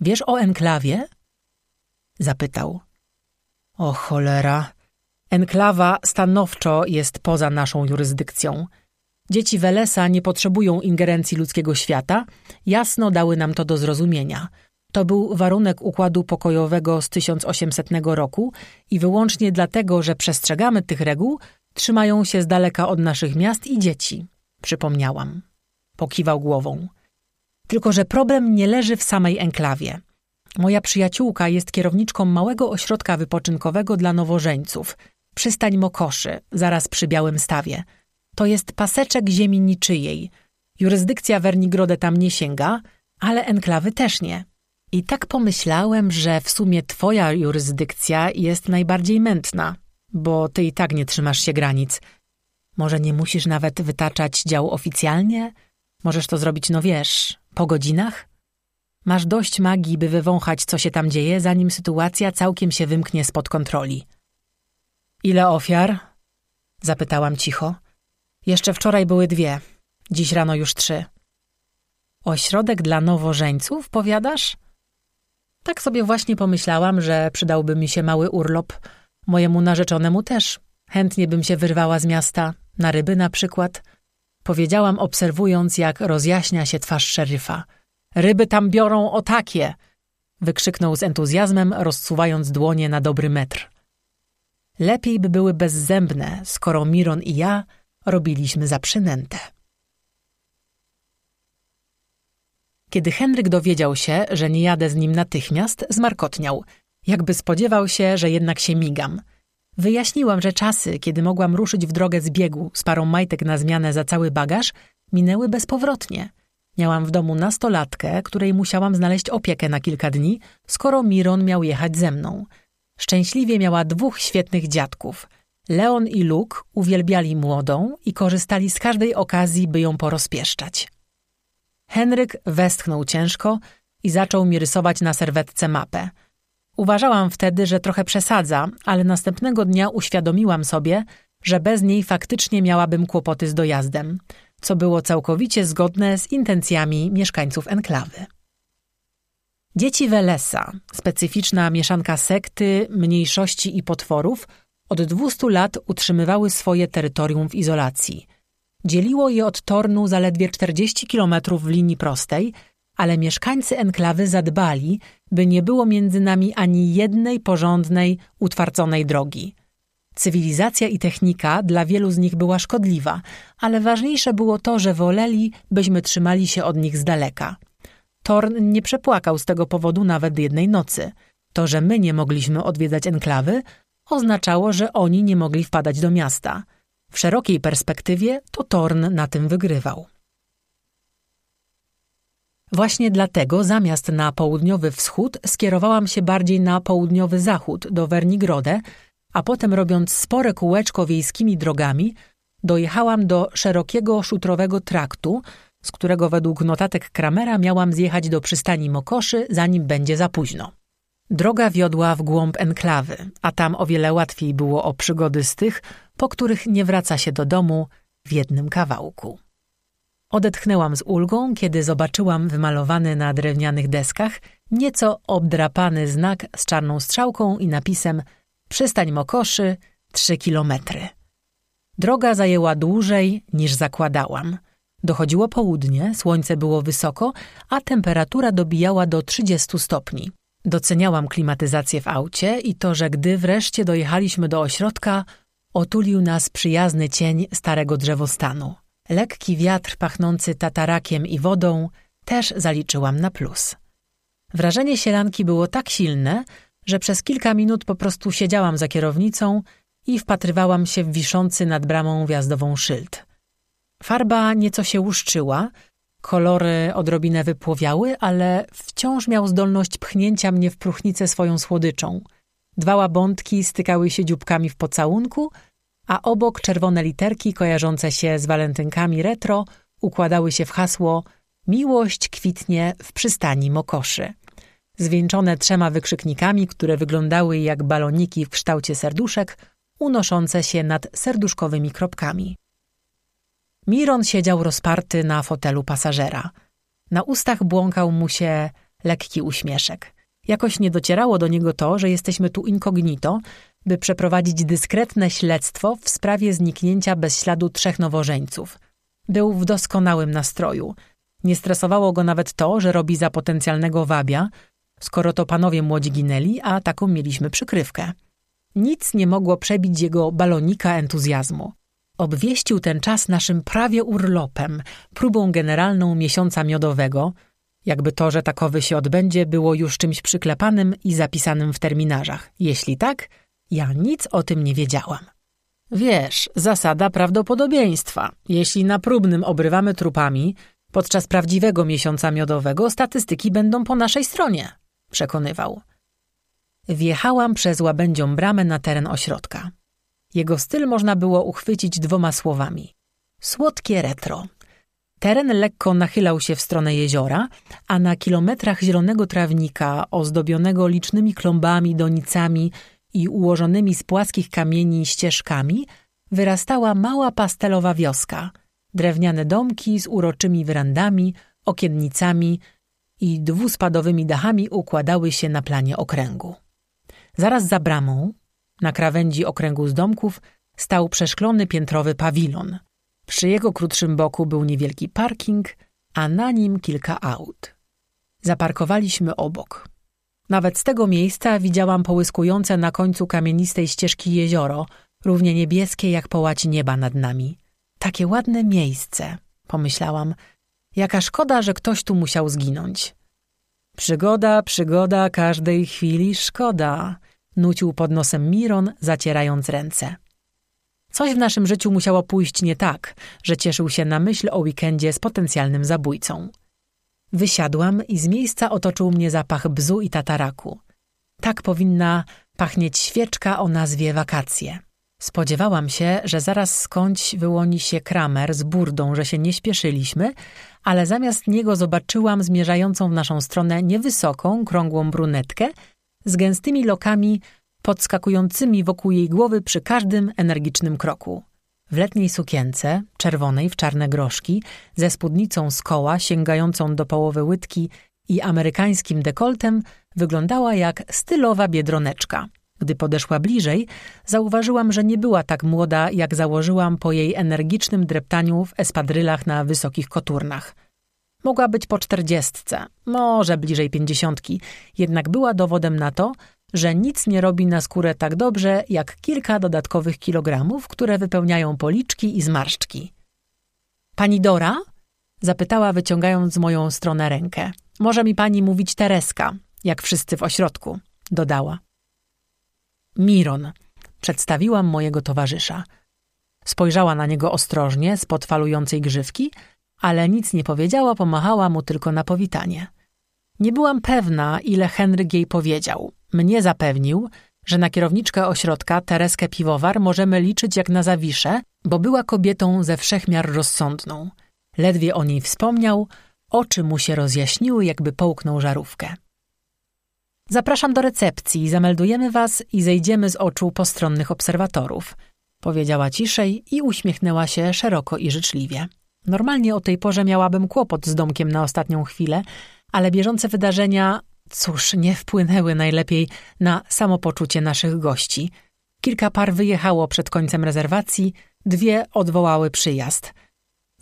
Wiesz o enklawie? Zapytał. O cholera. Enklawa stanowczo jest poza naszą jurysdykcją. Dzieci Welesa nie potrzebują ingerencji ludzkiego świata, jasno dały nam to do zrozumienia. To był warunek układu pokojowego z 1800 roku i wyłącznie dlatego, że przestrzegamy tych reguł, trzymają się z daleka od naszych miast i dzieci. Przypomniałam. Pokiwał głową. Tylko, że problem nie leży w samej enklawie. Moja przyjaciółka jest kierowniczką małego ośrodka wypoczynkowego dla nowożeńców. Przystań Mokoszy, zaraz przy Białym Stawie. To jest paseczek ziemi niczyjej. Jurysdykcja Wernigrode tam nie sięga, ale enklawy też nie. I tak pomyślałem, że w sumie twoja jurysdykcja jest najbardziej mętna, bo ty i tak nie trzymasz się granic. Może nie musisz nawet wytaczać dział oficjalnie? Możesz to zrobić, no wiesz, po godzinach? Masz dość magii, by wywąchać, co się tam dzieje, zanim sytuacja całkiem się wymknie spod kontroli. Ile ofiar? Zapytałam cicho. Jeszcze wczoraj były dwie, dziś rano już trzy. Ośrodek dla nowożeńców, powiadasz? Tak sobie właśnie pomyślałam, że przydałby mi się mały urlop. Mojemu narzeczonemu też. Chętnie bym się wyrwała z miasta, na ryby na przykład. Powiedziałam, obserwując, jak rozjaśnia się twarz szeryfa. Ryby tam biorą o takie! Wykrzyknął z entuzjazmem, rozsuwając dłonie na dobry metr. Lepiej by były bezzębne, skoro Miron i ja robiliśmy za przynętę. Kiedy Henryk dowiedział się, że nie jadę z nim natychmiast, zmarkotniał. Jakby spodziewał się, że jednak się migam. Wyjaśniłam, że czasy, kiedy mogłam ruszyć w drogę z biegu z parą majtek na zmianę za cały bagaż, minęły bezpowrotnie. Miałam w domu nastolatkę, której musiałam znaleźć opiekę na kilka dni, skoro Miron miał jechać ze mną. Szczęśliwie miała dwóch świetnych dziadków. Leon i Luke uwielbiali młodą i korzystali z każdej okazji, by ją porozpieszczać. Henryk westchnął ciężko i zaczął mi rysować na serwetce mapę. Uważałam wtedy, że trochę przesadza, ale następnego dnia uświadomiłam sobie, że bez niej faktycznie miałabym kłopoty z dojazdem, co było całkowicie zgodne z intencjami mieszkańców enklawy. Dzieci Welesa, specyficzna mieszanka sekty, mniejszości i potworów, od 200 lat utrzymywały swoje terytorium w izolacji – Dzieliło je od Tornu zaledwie 40 kilometrów w linii prostej, ale mieszkańcy enklawy zadbali, by nie było między nami ani jednej porządnej, utwarconej drogi. Cywilizacja i technika dla wielu z nich była szkodliwa, ale ważniejsze było to, że woleli, byśmy trzymali się od nich z daleka. Torn nie przepłakał z tego powodu nawet jednej nocy. To, że my nie mogliśmy odwiedzać enklawy, oznaczało, że oni nie mogli wpadać do miasta – w szerokiej perspektywie to Torn na tym wygrywał. Właśnie dlatego zamiast na południowy wschód skierowałam się bardziej na południowy zachód, do Wernigrode, a potem robiąc spore kółeczko wiejskimi drogami, dojechałam do szerokiego szutrowego traktu, z którego według notatek Kramera miałam zjechać do przystani Mokoszy, zanim będzie za późno. Droga wiodła w głąb enklawy, a tam o wiele łatwiej było o przygody z tych, po których nie wraca się do domu w jednym kawałku. Odetchnęłam z ulgą, kiedy zobaczyłam wymalowany na drewnianych deskach nieco obdrapany znak z czarną strzałką i napisem Przystań Mokoszy, trzy kilometry. Droga zajęła dłużej niż zakładałam. Dochodziło południe, słońce było wysoko, a temperatura dobijała do 30 stopni. Doceniałam klimatyzację w aucie i to, że gdy wreszcie dojechaliśmy do ośrodka, otulił nas przyjazny cień starego drzewostanu. Lekki wiatr pachnący tatarakiem i wodą też zaliczyłam na plus. Wrażenie sielanki było tak silne, że przez kilka minut po prostu siedziałam za kierownicą i wpatrywałam się w wiszący nad bramą wjazdową szyld. Farba nieco się łuszczyła, Kolory odrobinę wypłowiały, ale wciąż miał zdolność pchnięcia mnie w próchnicę swoją słodyczą. Dwa łabątki stykały się dzióbkami w pocałunku, a obok czerwone literki kojarzące się z walentynkami retro układały się w hasło Miłość kwitnie w przystani Mokoszy. Zwieńczone trzema wykrzyknikami, które wyglądały jak baloniki w kształcie serduszek, unoszące się nad serduszkowymi kropkami. Miron siedział rozparty na fotelu pasażera. Na ustach błąkał mu się lekki uśmieszek. Jakoś nie docierało do niego to, że jesteśmy tu incognito, by przeprowadzić dyskretne śledztwo w sprawie zniknięcia bez śladu trzech nowożeńców. Był w doskonałym nastroju. Nie stresowało go nawet to, że robi za potencjalnego wabia, skoro to panowie młodzi ginęli, a taką mieliśmy przykrywkę. Nic nie mogło przebić jego balonika entuzjazmu. Obwieścił ten czas naszym prawie urlopem, próbą generalną miesiąca miodowego, jakby to, że takowy się odbędzie, było już czymś przyklepanym i zapisanym w terminarzach. Jeśli tak, ja nic o tym nie wiedziałam. Wiesz, zasada prawdopodobieństwa. Jeśli na próbnym obrywamy trupami, podczas prawdziwego miesiąca miodowego statystyki będą po naszej stronie, przekonywał. Wjechałam przez łabędzią bramę na teren ośrodka. Jego styl można było uchwycić dwoma słowami. Słodkie retro. Teren lekko nachylał się w stronę jeziora, a na kilometrach zielonego trawnika, ozdobionego licznymi klombami, donicami i ułożonymi z płaskich kamieni ścieżkami, wyrastała mała pastelowa wioska. Drewniane domki z uroczymi werandami, okiennicami i dwuspadowymi dachami układały się na planie okręgu. Zaraz za bramą, na krawędzi okręgu z domków, stał przeszklony piętrowy pawilon. Przy jego krótszym boku był niewielki parking, a na nim kilka aut. Zaparkowaliśmy obok. Nawet z tego miejsca widziałam połyskujące na końcu kamienistej ścieżki jezioro, równie niebieskie jak połać nieba nad nami. Takie ładne miejsce, pomyślałam. Jaka szkoda, że ktoś tu musiał zginąć. Przygoda, przygoda, każdej chwili szkoda, nucił pod nosem Miron, zacierając ręce. Coś w naszym życiu musiało pójść nie tak, że cieszył się na myśl o weekendzie z potencjalnym zabójcą. Wysiadłam i z miejsca otoczył mnie zapach bzu i tataraku. Tak powinna pachnieć świeczka o nazwie wakacje. Spodziewałam się, że zaraz skądś wyłoni się kramer z burdą, że się nie śpieszyliśmy, ale zamiast niego zobaczyłam zmierzającą w naszą stronę niewysoką, krągłą brunetkę z gęstymi lokami podskakującymi wokół jej głowy przy każdym energicznym kroku. W letniej sukience, czerwonej w czarne groszki, ze spódnicą z koła sięgającą do połowy łydki i amerykańskim dekoltem, wyglądała jak stylowa biedroneczka. Gdy podeszła bliżej, zauważyłam, że nie była tak młoda, jak założyłam po jej energicznym dreptaniu w espadrylach na wysokich koturnach. Mogła być po czterdziestce, może bliżej pięćdziesiątki, jednak była dowodem na to, że nic nie robi na skórę tak dobrze jak kilka dodatkowych kilogramów, które wypełniają policzki i zmarszczki. Pani Dora? zapytała, wyciągając z moją stronę rękę. Może mi pani mówić Tereska, jak wszyscy w ośrodku, dodała. Miron, przedstawiłam mojego towarzysza. Spojrzała na niego ostrożnie, spod falującej grzywki, ale nic nie powiedziała, pomachała mu tylko na powitanie. Nie byłam pewna, ile Henryk jej powiedział. Mnie zapewnił, że na kierowniczkę ośrodka Tereskę Piwowar możemy liczyć jak na zawiszę, bo była kobietą ze wszechmiar rozsądną. Ledwie o niej wspomniał, oczy mu się rozjaśniły, jakby połknął żarówkę. Zapraszam do recepcji, zameldujemy was i zejdziemy z oczu postronnych obserwatorów, powiedziała ciszej i uśmiechnęła się szeroko i życzliwie. Normalnie o tej porze miałabym kłopot z domkiem na ostatnią chwilę, ale bieżące wydarzenia, cóż, nie wpłynęły najlepiej na samopoczucie naszych gości. Kilka par wyjechało przed końcem rezerwacji, dwie odwołały przyjazd.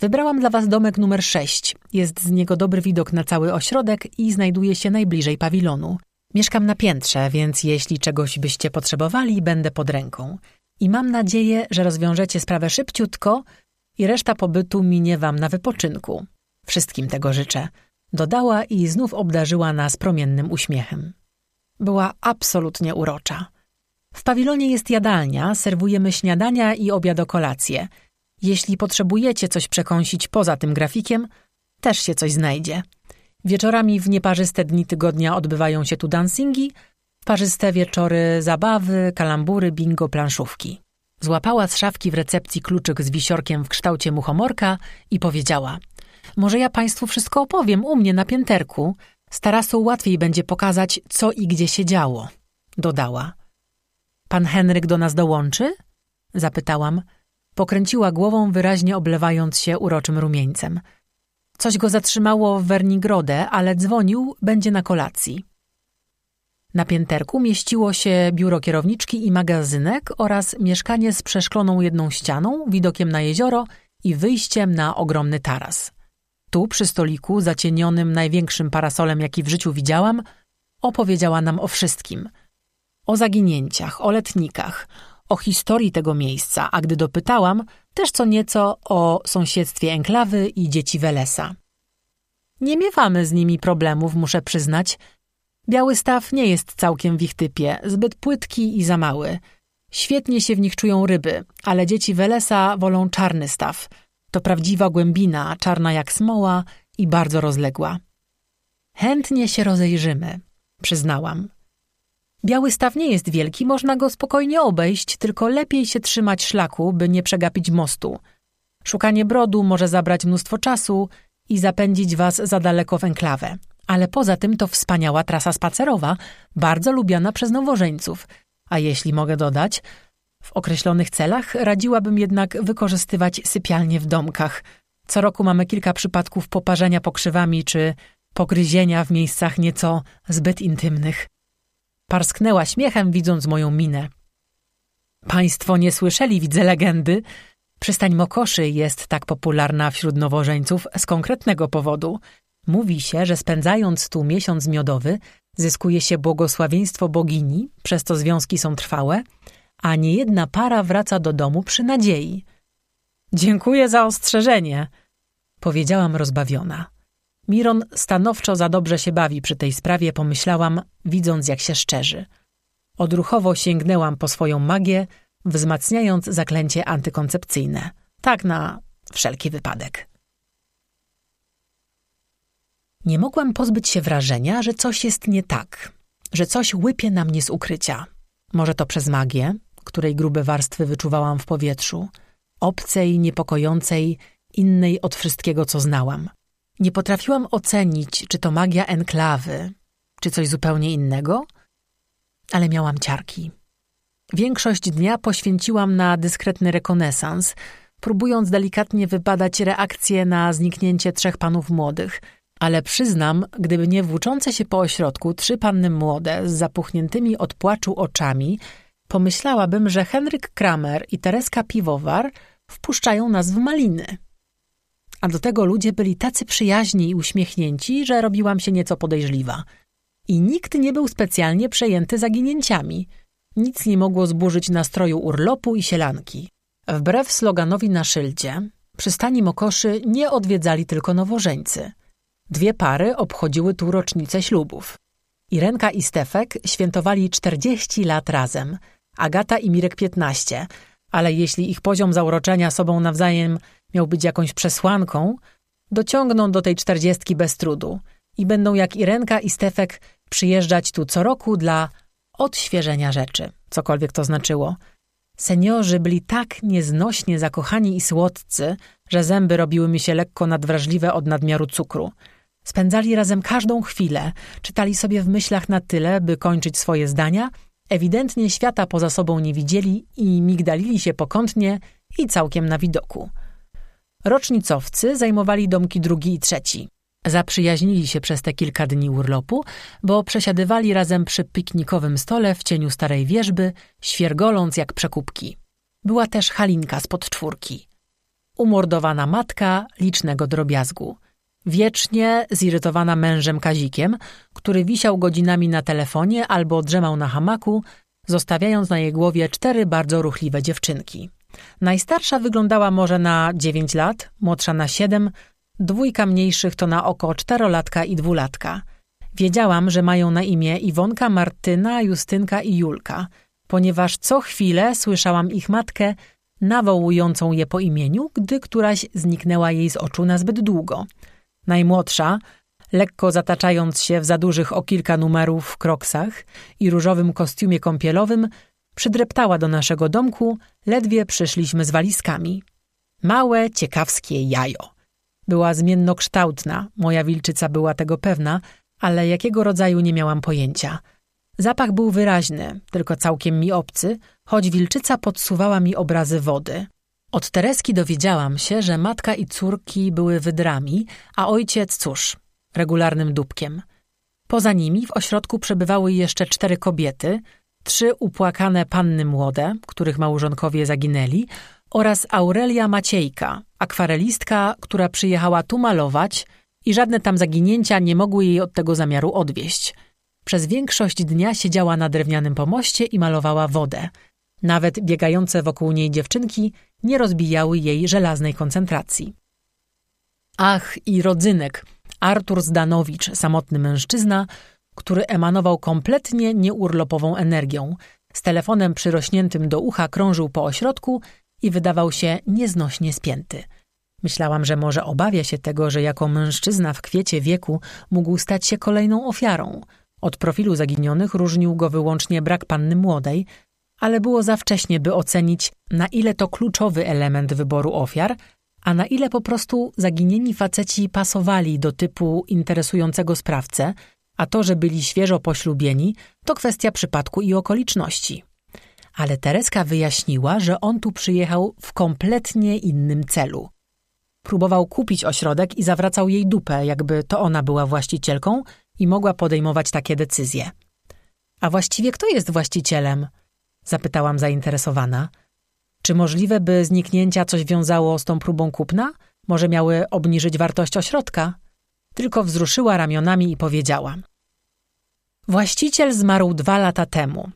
Wybrałam dla was domek numer sześć. Jest z niego dobry widok na cały ośrodek i znajduje się najbliżej pawilonu. Mieszkam na piętrze, więc jeśli czegoś byście potrzebowali, będę pod ręką. I mam nadzieję, że rozwiążecie sprawę szybciutko i reszta pobytu minie wam na wypoczynku. Wszystkim tego życzę dodała i znów obdarzyła nas promiennym uśmiechem. Była absolutnie urocza. W pawilonie jest jadalnia, serwujemy śniadania i obiadokolacje. Jeśli potrzebujecie coś przekąsić poza tym grafikiem, też się coś znajdzie. Wieczorami w nieparzyste dni tygodnia odbywają się tu dancingi, parzyste wieczory zabawy, kalambury, bingo, planszówki. Złapała z szafki w recepcji kluczyk z wisiorkiem w kształcie muchomorka i powiedziała – może ja państwu wszystko opowiem u mnie na pięterku. Z tarasu łatwiej będzie pokazać, co i gdzie się działo, dodała. Pan Henryk do nas dołączy? Zapytałam. Pokręciła głową, wyraźnie oblewając się uroczym rumieńcem. Coś go zatrzymało w Wernigrodę, ale dzwonił, będzie na kolacji. Na pięterku mieściło się biuro kierowniczki i magazynek oraz mieszkanie z przeszkloną jedną ścianą, widokiem na jezioro i wyjściem na ogromny taras. Tu, przy stoliku, zacienionym największym parasolem, jaki w życiu widziałam, opowiedziała nam o wszystkim. O zaginięciach, o letnikach, o historii tego miejsca, a gdy dopytałam, też co nieco o sąsiedztwie enklawy i dzieci Welesa. Nie miewamy z nimi problemów, muszę przyznać. Biały staw nie jest całkiem w ich typie, zbyt płytki i za mały. Świetnie się w nich czują ryby, ale dzieci Welesa wolą czarny staw. To prawdziwa głębina, czarna jak smoła i bardzo rozległa. Chętnie się rozejrzymy, przyznałam. Biały staw nie jest wielki, można go spokojnie obejść, tylko lepiej się trzymać szlaku, by nie przegapić mostu. Szukanie brodu może zabrać mnóstwo czasu i zapędzić was za daleko w enklawę. Ale poza tym to wspaniała trasa spacerowa, bardzo lubiana przez nowożeńców. A jeśli mogę dodać, w określonych celach radziłabym jednak wykorzystywać sypialnie w domkach. Co roku mamy kilka przypadków poparzenia pokrzywami czy pogryzienia w miejscach nieco zbyt intymnych. Parsknęła śmiechem, widząc moją minę. Państwo nie słyszeli, widzę legendy. Przystań Mokoszy jest tak popularna wśród nowożeńców z konkretnego powodu. Mówi się, że spędzając tu miesiąc miodowy, zyskuje się błogosławieństwo bogini, przez to związki są trwałe, a niejedna para wraca do domu przy nadziei. Dziękuję za ostrzeżenie, powiedziałam rozbawiona. Miron stanowczo za dobrze się bawi przy tej sprawie, pomyślałam, widząc jak się szczerzy. Odruchowo sięgnęłam po swoją magię, wzmacniając zaklęcie antykoncepcyjne. Tak na wszelki wypadek. Nie mogłam pozbyć się wrażenia, że coś jest nie tak, że coś łypie na mnie z ukrycia. Może to przez magię, której grube warstwy wyczuwałam w powietrzu, obcej, niepokojącej, innej od wszystkiego, co znałam. Nie potrafiłam ocenić, czy to magia enklawy, czy coś zupełnie innego, ale miałam ciarki. Większość dnia poświęciłam na dyskretny rekonesans, próbując delikatnie wybadać reakcję na zniknięcie trzech panów młodych, ale przyznam, gdyby nie włóczące się po ośrodku trzy panny młode z zapuchniętymi od płaczu oczami, pomyślałabym, że Henryk Kramer i Tereska Piwowar wpuszczają nas w maliny a do tego ludzie byli tacy przyjaźni i uśmiechnięci, że robiłam się nieco podejrzliwa. I nikt nie był specjalnie przejęty zaginięciami. Nic nie mogło zburzyć nastroju urlopu i sielanki. Wbrew sloganowi na szyldzie, przystani Mokoszy nie odwiedzali tylko nowożeńcy. Dwie pary obchodziły tu rocznicę ślubów. Irenka i Stefek świętowali 40 lat razem, Agata i Mirek 15, ale jeśli ich poziom zauroczenia sobą nawzajem miał być jakąś przesłanką, dociągną do tej czterdziestki bez trudu i będą jak Irenka i Stefek przyjeżdżać tu co roku dla odświeżenia rzeczy, cokolwiek to znaczyło. Seniorzy byli tak nieznośnie zakochani i słodcy, że zęby robiły mi się lekko nadwrażliwe od nadmiaru cukru. Spędzali razem każdą chwilę, czytali sobie w myślach na tyle, by kończyć swoje zdania, ewidentnie świata poza sobą nie widzieli i migdalili się pokątnie i całkiem na widoku. Rocznicowcy zajmowali domki drugi i trzeci. Zaprzyjaźnili się przez te kilka dni urlopu, bo przesiadywali razem przy piknikowym stole w cieniu starej wieżby, świergoląc jak przekupki. Była też Halinka spod czwórki. Umordowana matka licznego drobiazgu. Wiecznie zirytowana mężem Kazikiem, który wisiał godzinami na telefonie albo drzemał na hamaku, zostawiając na jej głowie cztery bardzo ruchliwe dziewczynki. Najstarsza wyglądała może na dziewięć lat, młodsza na siedem, dwójka mniejszych to na oko czterolatka i dwulatka. Wiedziałam, że mają na imię Iwonka, Martyna, Justynka i Julka, ponieważ co chwilę słyszałam ich matkę nawołującą je po imieniu, gdy któraś zniknęła jej z oczu na zbyt długo. Najmłodsza, lekko zataczając się w za dużych o kilka numerów kroksach i różowym kostiumie kąpielowym, przydreptała do naszego domku, ledwie przyszliśmy z walizkami. Małe, ciekawskie jajo. Była zmiennokształtna, moja wilczyca była tego pewna, ale jakiego rodzaju nie miałam pojęcia. Zapach był wyraźny, tylko całkiem mi obcy, choć wilczyca podsuwała mi obrazy wody. Od Tereski dowiedziałam się, że matka i córki były wydrami, a ojciec, cóż, regularnym dupkiem. Poza nimi w ośrodku przebywały jeszcze cztery kobiety, trzy upłakane panny młode, których małżonkowie zaginęli, oraz Aurelia Maciejka, akwarelistka, która przyjechała tu malować i żadne tam zaginięcia nie mogły jej od tego zamiaru odwieść. Przez większość dnia siedziała na drewnianym pomoście i malowała wodę. Nawet biegające wokół niej dziewczynki nie rozbijały jej żelaznej koncentracji. Ach, i rodzynek, Artur Zdanowicz, samotny mężczyzna, który emanował kompletnie nieurlopową energią. Z telefonem przyrośniętym do ucha krążył po ośrodku i wydawał się nieznośnie spięty. Myślałam, że może obawia się tego, że jako mężczyzna w kwiecie wieku mógł stać się kolejną ofiarą. Od profilu zaginionych różnił go wyłącznie brak panny młodej, ale było za wcześnie, by ocenić, na ile to kluczowy element wyboru ofiar, a na ile po prostu zaginieni faceci pasowali do typu interesującego sprawcę, a to, że byli świeżo poślubieni, to kwestia przypadku i okoliczności. Ale Tereska wyjaśniła, że on tu przyjechał w kompletnie innym celu. Próbował kupić ośrodek i zawracał jej dupę, jakby to ona była właścicielką i mogła podejmować takie decyzje. A właściwie kto jest właścicielem? Zapytałam zainteresowana. Czy możliwe, by zniknięcia coś wiązało z tą próbą kupna? Może miały obniżyć wartość ośrodka? Tylko wzruszyła ramionami i powiedziała. Właściciel zmarł dwa lata temu.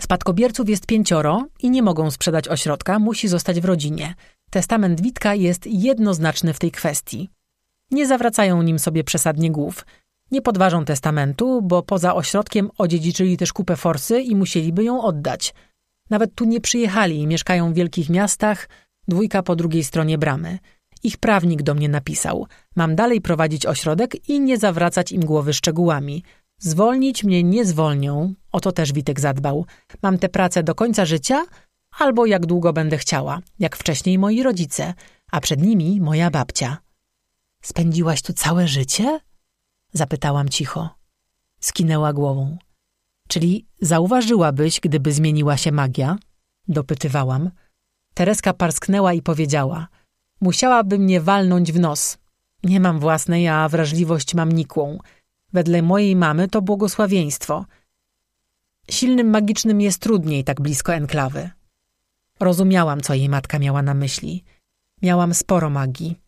Spadkobierców jest pięcioro i nie mogą sprzedać ośrodka, musi zostać w rodzinie. Testament Witka jest jednoznaczny w tej kwestii. Nie zawracają nim sobie przesadnie głów. Nie podważą testamentu, bo poza ośrodkiem odziedziczyli też kupę forsy i musieliby ją oddać. Nawet tu nie przyjechali i mieszkają w wielkich miastach, dwójka po drugiej stronie bramy. Ich prawnik do mnie napisał: Mam dalej prowadzić ośrodek i nie zawracać im głowy szczegółami. Zwolnić mnie nie zwolnią, o to też Witek zadbał. Mam tę pracę do końca życia, albo jak długo będę chciała, jak wcześniej moi rodzice, a przed nimi moja babcia. Spędziłaś tu całe życie? Zapytałam cicho. Skinęła głową. Czyli zauważyłabyś, gdyby zmieniła się magia? Dopytywałam. Tereska parsknęła i powiedziała: Musiałaby mnie walnąć w nos. Nie mam własnej, a wrażliwość mam nikłą. Wedle mojej mamy to błogosławieństwo. Silnym magicznym jest trudniej tak blisko enklawy. Rozumiałam, co jej matka miała na myśli. Miałam sporo magii.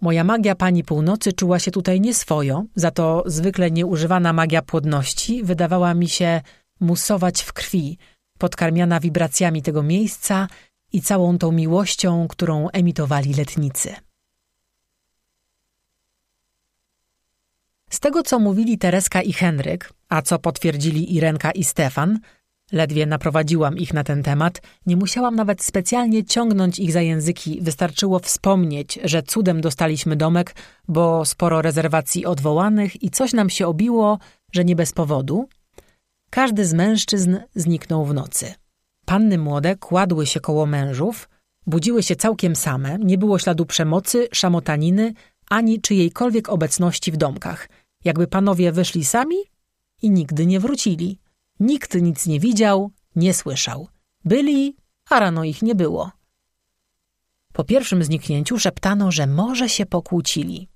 Moja magia pani północy czuła się tutaj nieswojo, za to zwykle nieużywana magia płodności wydawała mi się musować w krwi, podkarmiana wibracjami tego miejsca i całą tą miłością, którą emitowali letnicy. Z tego, co mówili Tereska i Henryk, a co potwierdzili Irenka i Stefan, ledwie naprowadziłam ich na ten temat, nie musiałam nawet specjalnie ciągnąć ich za języki, wystarczyło wspomnieć, że cudem dostaliśmy domek, bo sporo rezerwacji odwołanych i coś nam się obiło, że nie bez powodu. Każdy z mężczyzn zniknął w nocy. Panny młode kładły się koło mężów, budziły się całkiem same, nie było śladu przemocy, szamotaniny, ani czyjejkolwiek obecności w domkach. Jakby panowie wyszli sami i nigdy nie wrócili. Nikt nic nie widział, nie słyszał. Byli, a rano ich nie było. Po pierwszym zniknięciu szeptano, że może się pokłócili.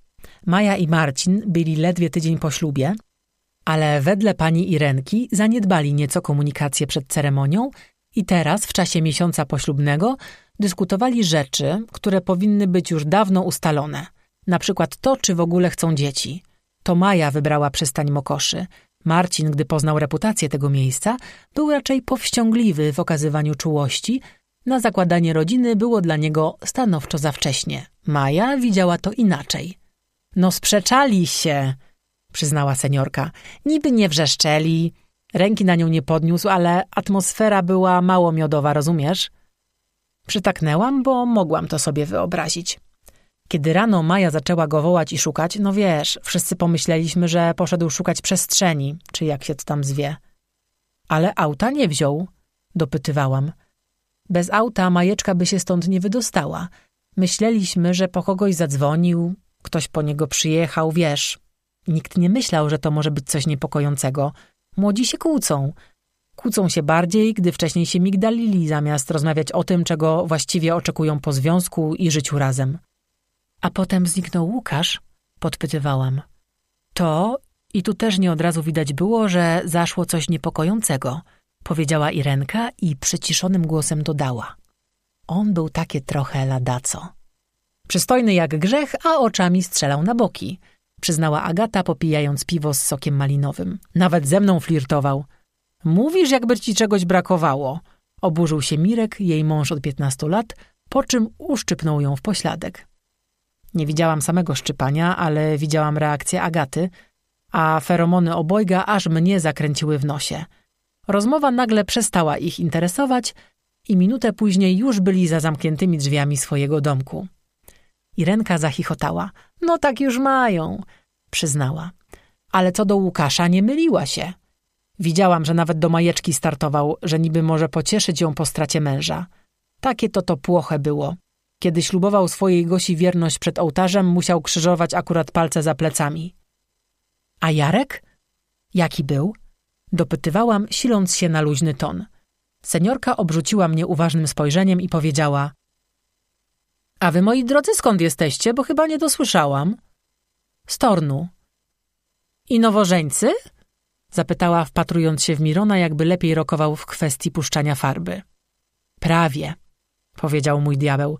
Maja i Marcin byli ledwie tydzień po ślubie, ale wedle pani Irenki zaniedbali nieco komunikację przed ceremonią i teraz, w czasie miesiąca poślubnego, dyskutowali rzeczy, które powinny być już dawno ustalone. Na przykład to, czy w ogóle chcą dzieci. To Maja wybrała przystań Mokoszy. Marcin, gdy poznał reputację tego miejsca, był raczej powściągliwy w okazywaniu czułości. Na zakładanie rodziny było dla niego stanowczo za wcześnie. Maja widziała to inaczej. No sprzeczali się, przyznała seniorka. Niby nie wrzeszczeli. Ręki na nią nie podniósł, ale atmosfera była mało miodowa, rozumiesz? Przytaknęłam, bo mogłam to sobie wyobrazić. Kiedy rano Maja zaczęła go wołać i szukać, no wiesz, wszyscy pomyśleliśmy, że poszedł szukać przestrzeni, czy jak się to tam zwie. Ale auta nie wziął, dopytywałam. Bez auta Majeczka by się stąd nie wydostała. Myśleliśmy, że po kogoś zadzwonił, ktoś po niego przyjechał, wiesz. Nikt nie myślał, że to może być coś niepokojącego. Młodzi się kłócą. Kłócą się bardziej, gdy wcześniej się migdalili, zamiast rozmawiać o tym, czego właściwie oczekują po związku i życiu razem. A potem zniknął Łukasz? Podpytywałam. To, i tu też nie od razu widać było, że zaszło coś niepokojącego, powiedziała Irenka i przyciszonym głosem dodała. On był takie trochę ladaco. Przystojny jak grzech, a oczami strzelał na boki, przyznała Agata, popijając piwo z sokiem malinowym. Nawet ze mną flirtował. Mówisz, jakby ci czegoś brakowało. Oburzył się Mirek, jej mąż od piętnastu lat, po czym uszczypnął ją w pośladek. Nie widziałam samego szczypania, ale widziałam reakcję Agaty, a feromony obojga aż mnie zakręciły w nosie. Rozmowa nagle przestała ich interesować i minutę później już byli za zamkniętymi drzwiami swojego domku. Irenka zachichotała. No tak już mają, przyznała. Ale co do Łukasza, nie myliła się. Widziałam, że nawet do majeczki startował, że niby może pocieszyć ją po stracie męża. Takie to to płoche było. Kiedy ślubował swojej Gosi wierność przed ołtarzem, musiał krzyżować akurat palce za plecami. A Jarek? Jaki był? Dopytywałam, siląc się na luźny ton. Seniorka obrzuciła mnie uważnym spojrzeniem i powiedziała A wy, moi drodzy, skąd jesteście? Bo chyba nie dosłyszałam. Z Tornu. I nowożeńcy? Zapytała, wpatrując się w Mirona, jakby lepiej rokował w kwestii puszczania farby. Prawie, powiedział mój diabeł.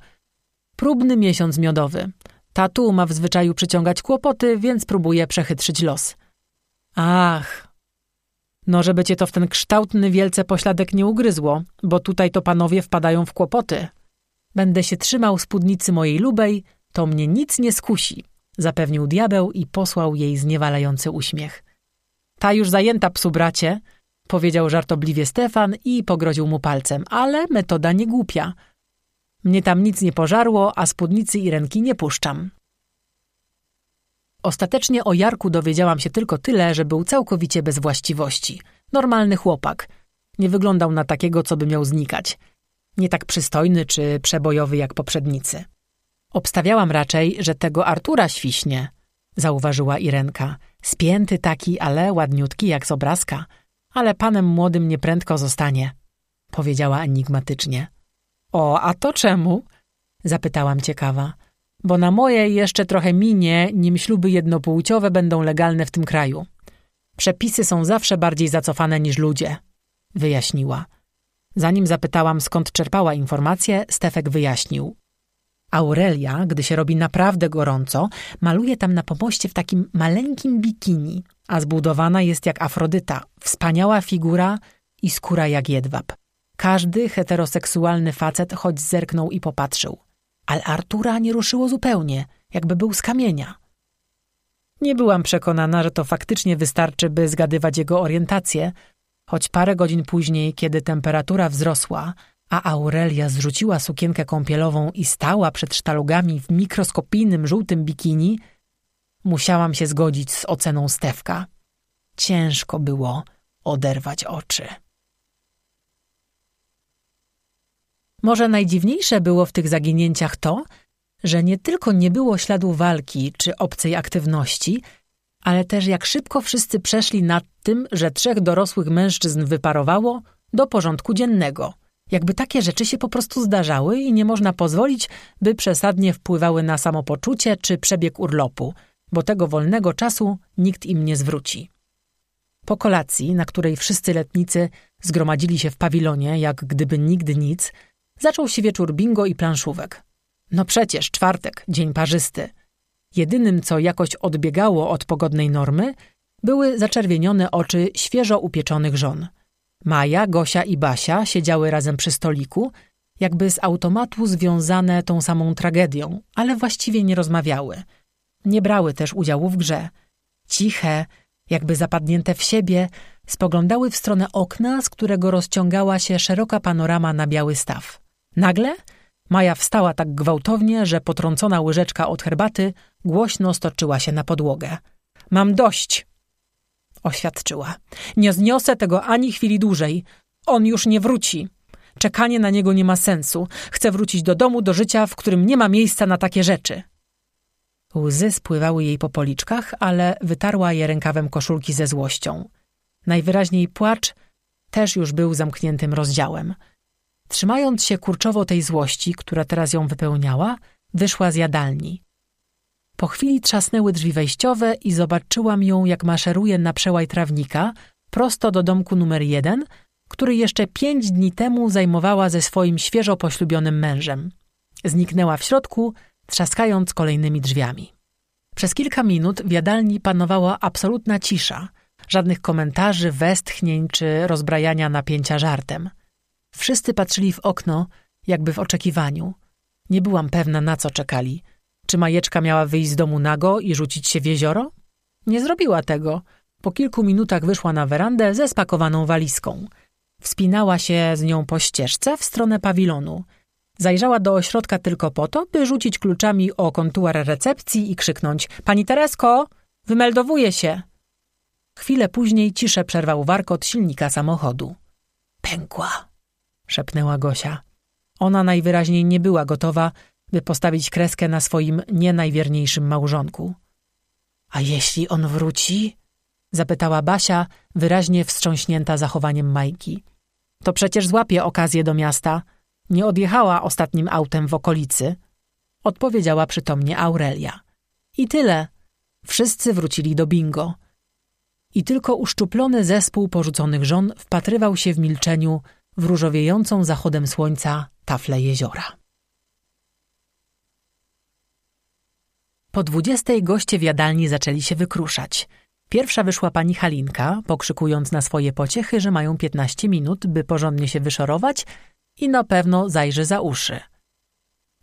Próbny miesiąc miodowy. Tatu ma w zwyczaju przyciągać kłopoty, więc próbuje przechytrzyć los. Ach, no żeby cię to w ten kształtny wielce pośladek nie ugryzło, bo tutaj to panowie wpadają w kłopoty. Będę się trzymał spódnicy mojej lubej, to mnie nic nie skusi, zapewnił diabeł i posłał jej zniewalający uśmiech. Ta już zajęta psu bracie, powiedział żartobliwie Stefan i pogroził mu palcem, ale metoda nie głupia – mnie tam nic nie pożarło, a spódnicy i ręki nie puszczam. Ostatecznie o Jarku dowiedziałam się tylko tyle, że był całkowicie bez właściwości. Normalny chłopak. Nie wyglądał na takiego, co by miał znikać. Nie tak przystojny czy przebojowy jak poprzednicy. Obstawiałam raczej, że tego Artura świśnie, zauważyła Irenka. Spięty taki, ale ładniutki jak z obrazka. Ale panem młodym nieprędko zostanie, powiedziała enigmatycznie. O, a to czemu? Zapytałam ciekawa. Bo na moje jeszcze trochę minie, nim śluby jednopłciowe będą legalne w tym kraju. Przepisy są zawsze bardziej zacofane niż ludzie, wyjaśniła. Zanim zapytałam, skąd czerpała informacje, Stefek wyjaśnił. Aurelia, gdy się robi naprawdę gorąco, maluje tam na pomoście w takim maleńkim bikini, a zbudowana jest jak Afrodyta, wspaniała figura i skóra jak jedwab. Każdy heteroseksualny facet choć zerknął i popatrzył. Ale Artura nie ruszyło zupełnie, jakby był z kamienia. Nie byłam przekonana, że to faktycznie wystarczy, by zgadywać jego orientację, choć parę godzin później, kiedy temperatura wzrosła, a Aurelia zrzuciła sukienkę kąpielową i stała przed sztalugami w mikroskopijnym żółtym bikini, musiałam się zgodzić z oceną Stewka. Ciężko było oderwać oczy. Może najdziwniejsze było w tych zaginięciach to, że nie tylko nie było śladu walki czy obcej aktywności, ale też jak szybko wszyscy przeszli nad tym, że trzech dorosłych mężczyzn wyparowało do porządku dziennego. Jakby takie rzeczy się po prostu zdarzały i nie można pozwolić, by przesadnie wpływały na samopoczucie czy przebieg urlopu, bo tego wolnego czasu nikt im nie zwróci. Po kolacji, na której wszyscy letnicy zgromadzili się w pawilonie, jak gdyby nigdy nic, Zaczął się wieczór bingo i planszówek. No przecież, czwartek, dzień parzysty. Jedynym, co jakoś odbiegało od pogodnej normy, były zaczerwienione oczy świeżo upieczonych żon. Maja, Gosia i Basia siedziały razem przy stoliku, jakby z automatu związane tą samą tragedią, ale właściwie nie rozmawiały. Nie brały też udziału w grze. Ciche, jakby zapadnięte w siebie, spoglądały w stronę okna, z którego rozciągała się szeroka panorama na biały staw. Nagle Maja wstała tak gwałtownie, że potrącona łyżeczka od herbaty głośno stoczyła się na podłogę. Mam dość, oświadczyła. Nie zniosę tego ani chwili dłużej. On już nie wróci. Czekanie na niego nie ma sensu. Chcę wrócić do domu, do życia, w którym nie ma miejsca na takie rzeczy. Łzy spływały jej po policzkach, ale wytarła je rękawem koszulki ze złością. Najwyraźniej płacz też już był zamkniętym rozdziałem. Trzymając się kurczowo tej złości, która teraz ją wypełniała, wyszła z jadalni. Po chwili trzasnęły drzwi wejściowe i zobaczyłam ją, jak maszeruje na przełaj trawnika, prosto do domku numer jeden, który jeszcze pięć dni temu zajmowała ze swoim świeżo poślubionym mężem. Zniknęła w środku, trzaskając kolejnymi drzwiami. Przez kilka minut w jadalni panowała absolutna cisza. Żadnych komentarzy, westchnień czy rozbrajania napięcia żartem. Wszyscy patrzyli w okno, jakby w oczekiwaniu. Nie byłam pewna, na co czekali. Czy Majeczka miała wyjść z domu nago i rzucić się w jezioro? Nie zrobiła tego. Po kilku minutach wyszła na werandę ze spakowaną walizką. Wspinała się z nią po ścieżce w stronę pawilonu. Zajrzała do ośrodka tylko po to, by rzucić kluczami o kontuar recepcji i krzyknąć – Pani Teresko, wymeldowuje się! Chwilę później ciszę przerwał warkot silnika samochodu. Pękła, szepnęła Gosia. Ona najwyraźniej nie była gotowa, by postawić kreskę na swoim nie najwierniejszym małżonku. A jeśli on wróci? zapytała Basia, wyraźnie wstrząśnięta zachowaniem Majki. To przecież złapie okazję do miasta. Nie odjechała ostatnim autem w okolicy. Odpowiedziała przytomnie Aurelia. I tyle. Wszyscy wrócili do bingo. I tylko uszczuplony zespół porzuconych żon wpatrywał się w milczeniu w różowiejącą zachodem słońca taflę jeziora. Po dwudziestej goście w jadalni zaczęli się wykruszać. Pierwsza wyszła pani Halinka, pokrzykując na swoje pociechy, że mają piętnaście minut, by porządnie się wyszorować i na pewno zajrzy za uszy.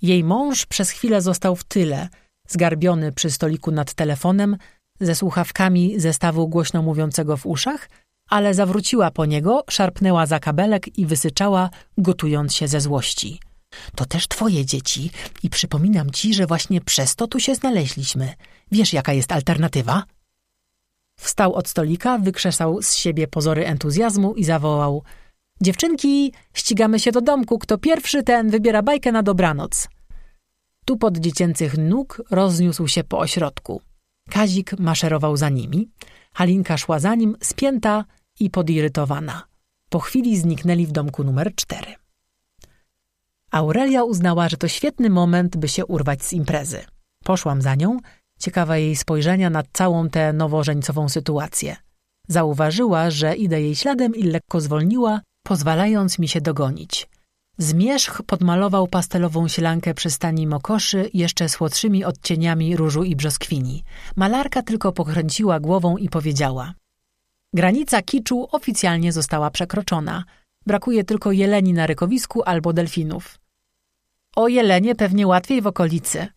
Jej mąż przez chwilę został w tyle, zgarbiony przy stoliku nad telefonem, ze słuchawkami zestawu głośno mówiącego w uszach, ale zawróciła po niego, szarpnęła za kabelek i wysyczała, gotując się ze złości. To też twoje dzieci i przypominam ci, że właśnie przez to tu się znaleźliśmy. Wiesz, jaka jest alternatywa? Wstał od stolika, wykrzesał z siebie pozory entuzjazmu i zawołał – Dziewczynki, ścigamy się do domku, kto pierwszy, ten wybiera bajkę na dobranoc. Tu pod dziecięcych nóg rozniósł się po ośrodku. Kazik maszerował za nimi, Halinka szła za nim, spięta i podirytowana. Po chwili zniknęli w domku numer cztery. Aurelia uznała, że to świetny moment, by się urwać z imprezy. Poszłam za nią, ciekawa jej spojrzenia na całą tę nowożeńcową sytuację. Zauważyła, że idę jej śladem i lekko zwolniła, pozwalając mi się dogonić. Zmierzch podmalował pastelową sielankę przystani Mokoszy jeszcze słodszymi odcieniami różu i brzoskwini. Malarka tylko pokręciła głową i powiedziała Granica kiczu oficjalnie została przekroczona. Brakuje tylko jeleni na rykowisku albo delfinów. O jelenie pewnie łatwiej w okolicy.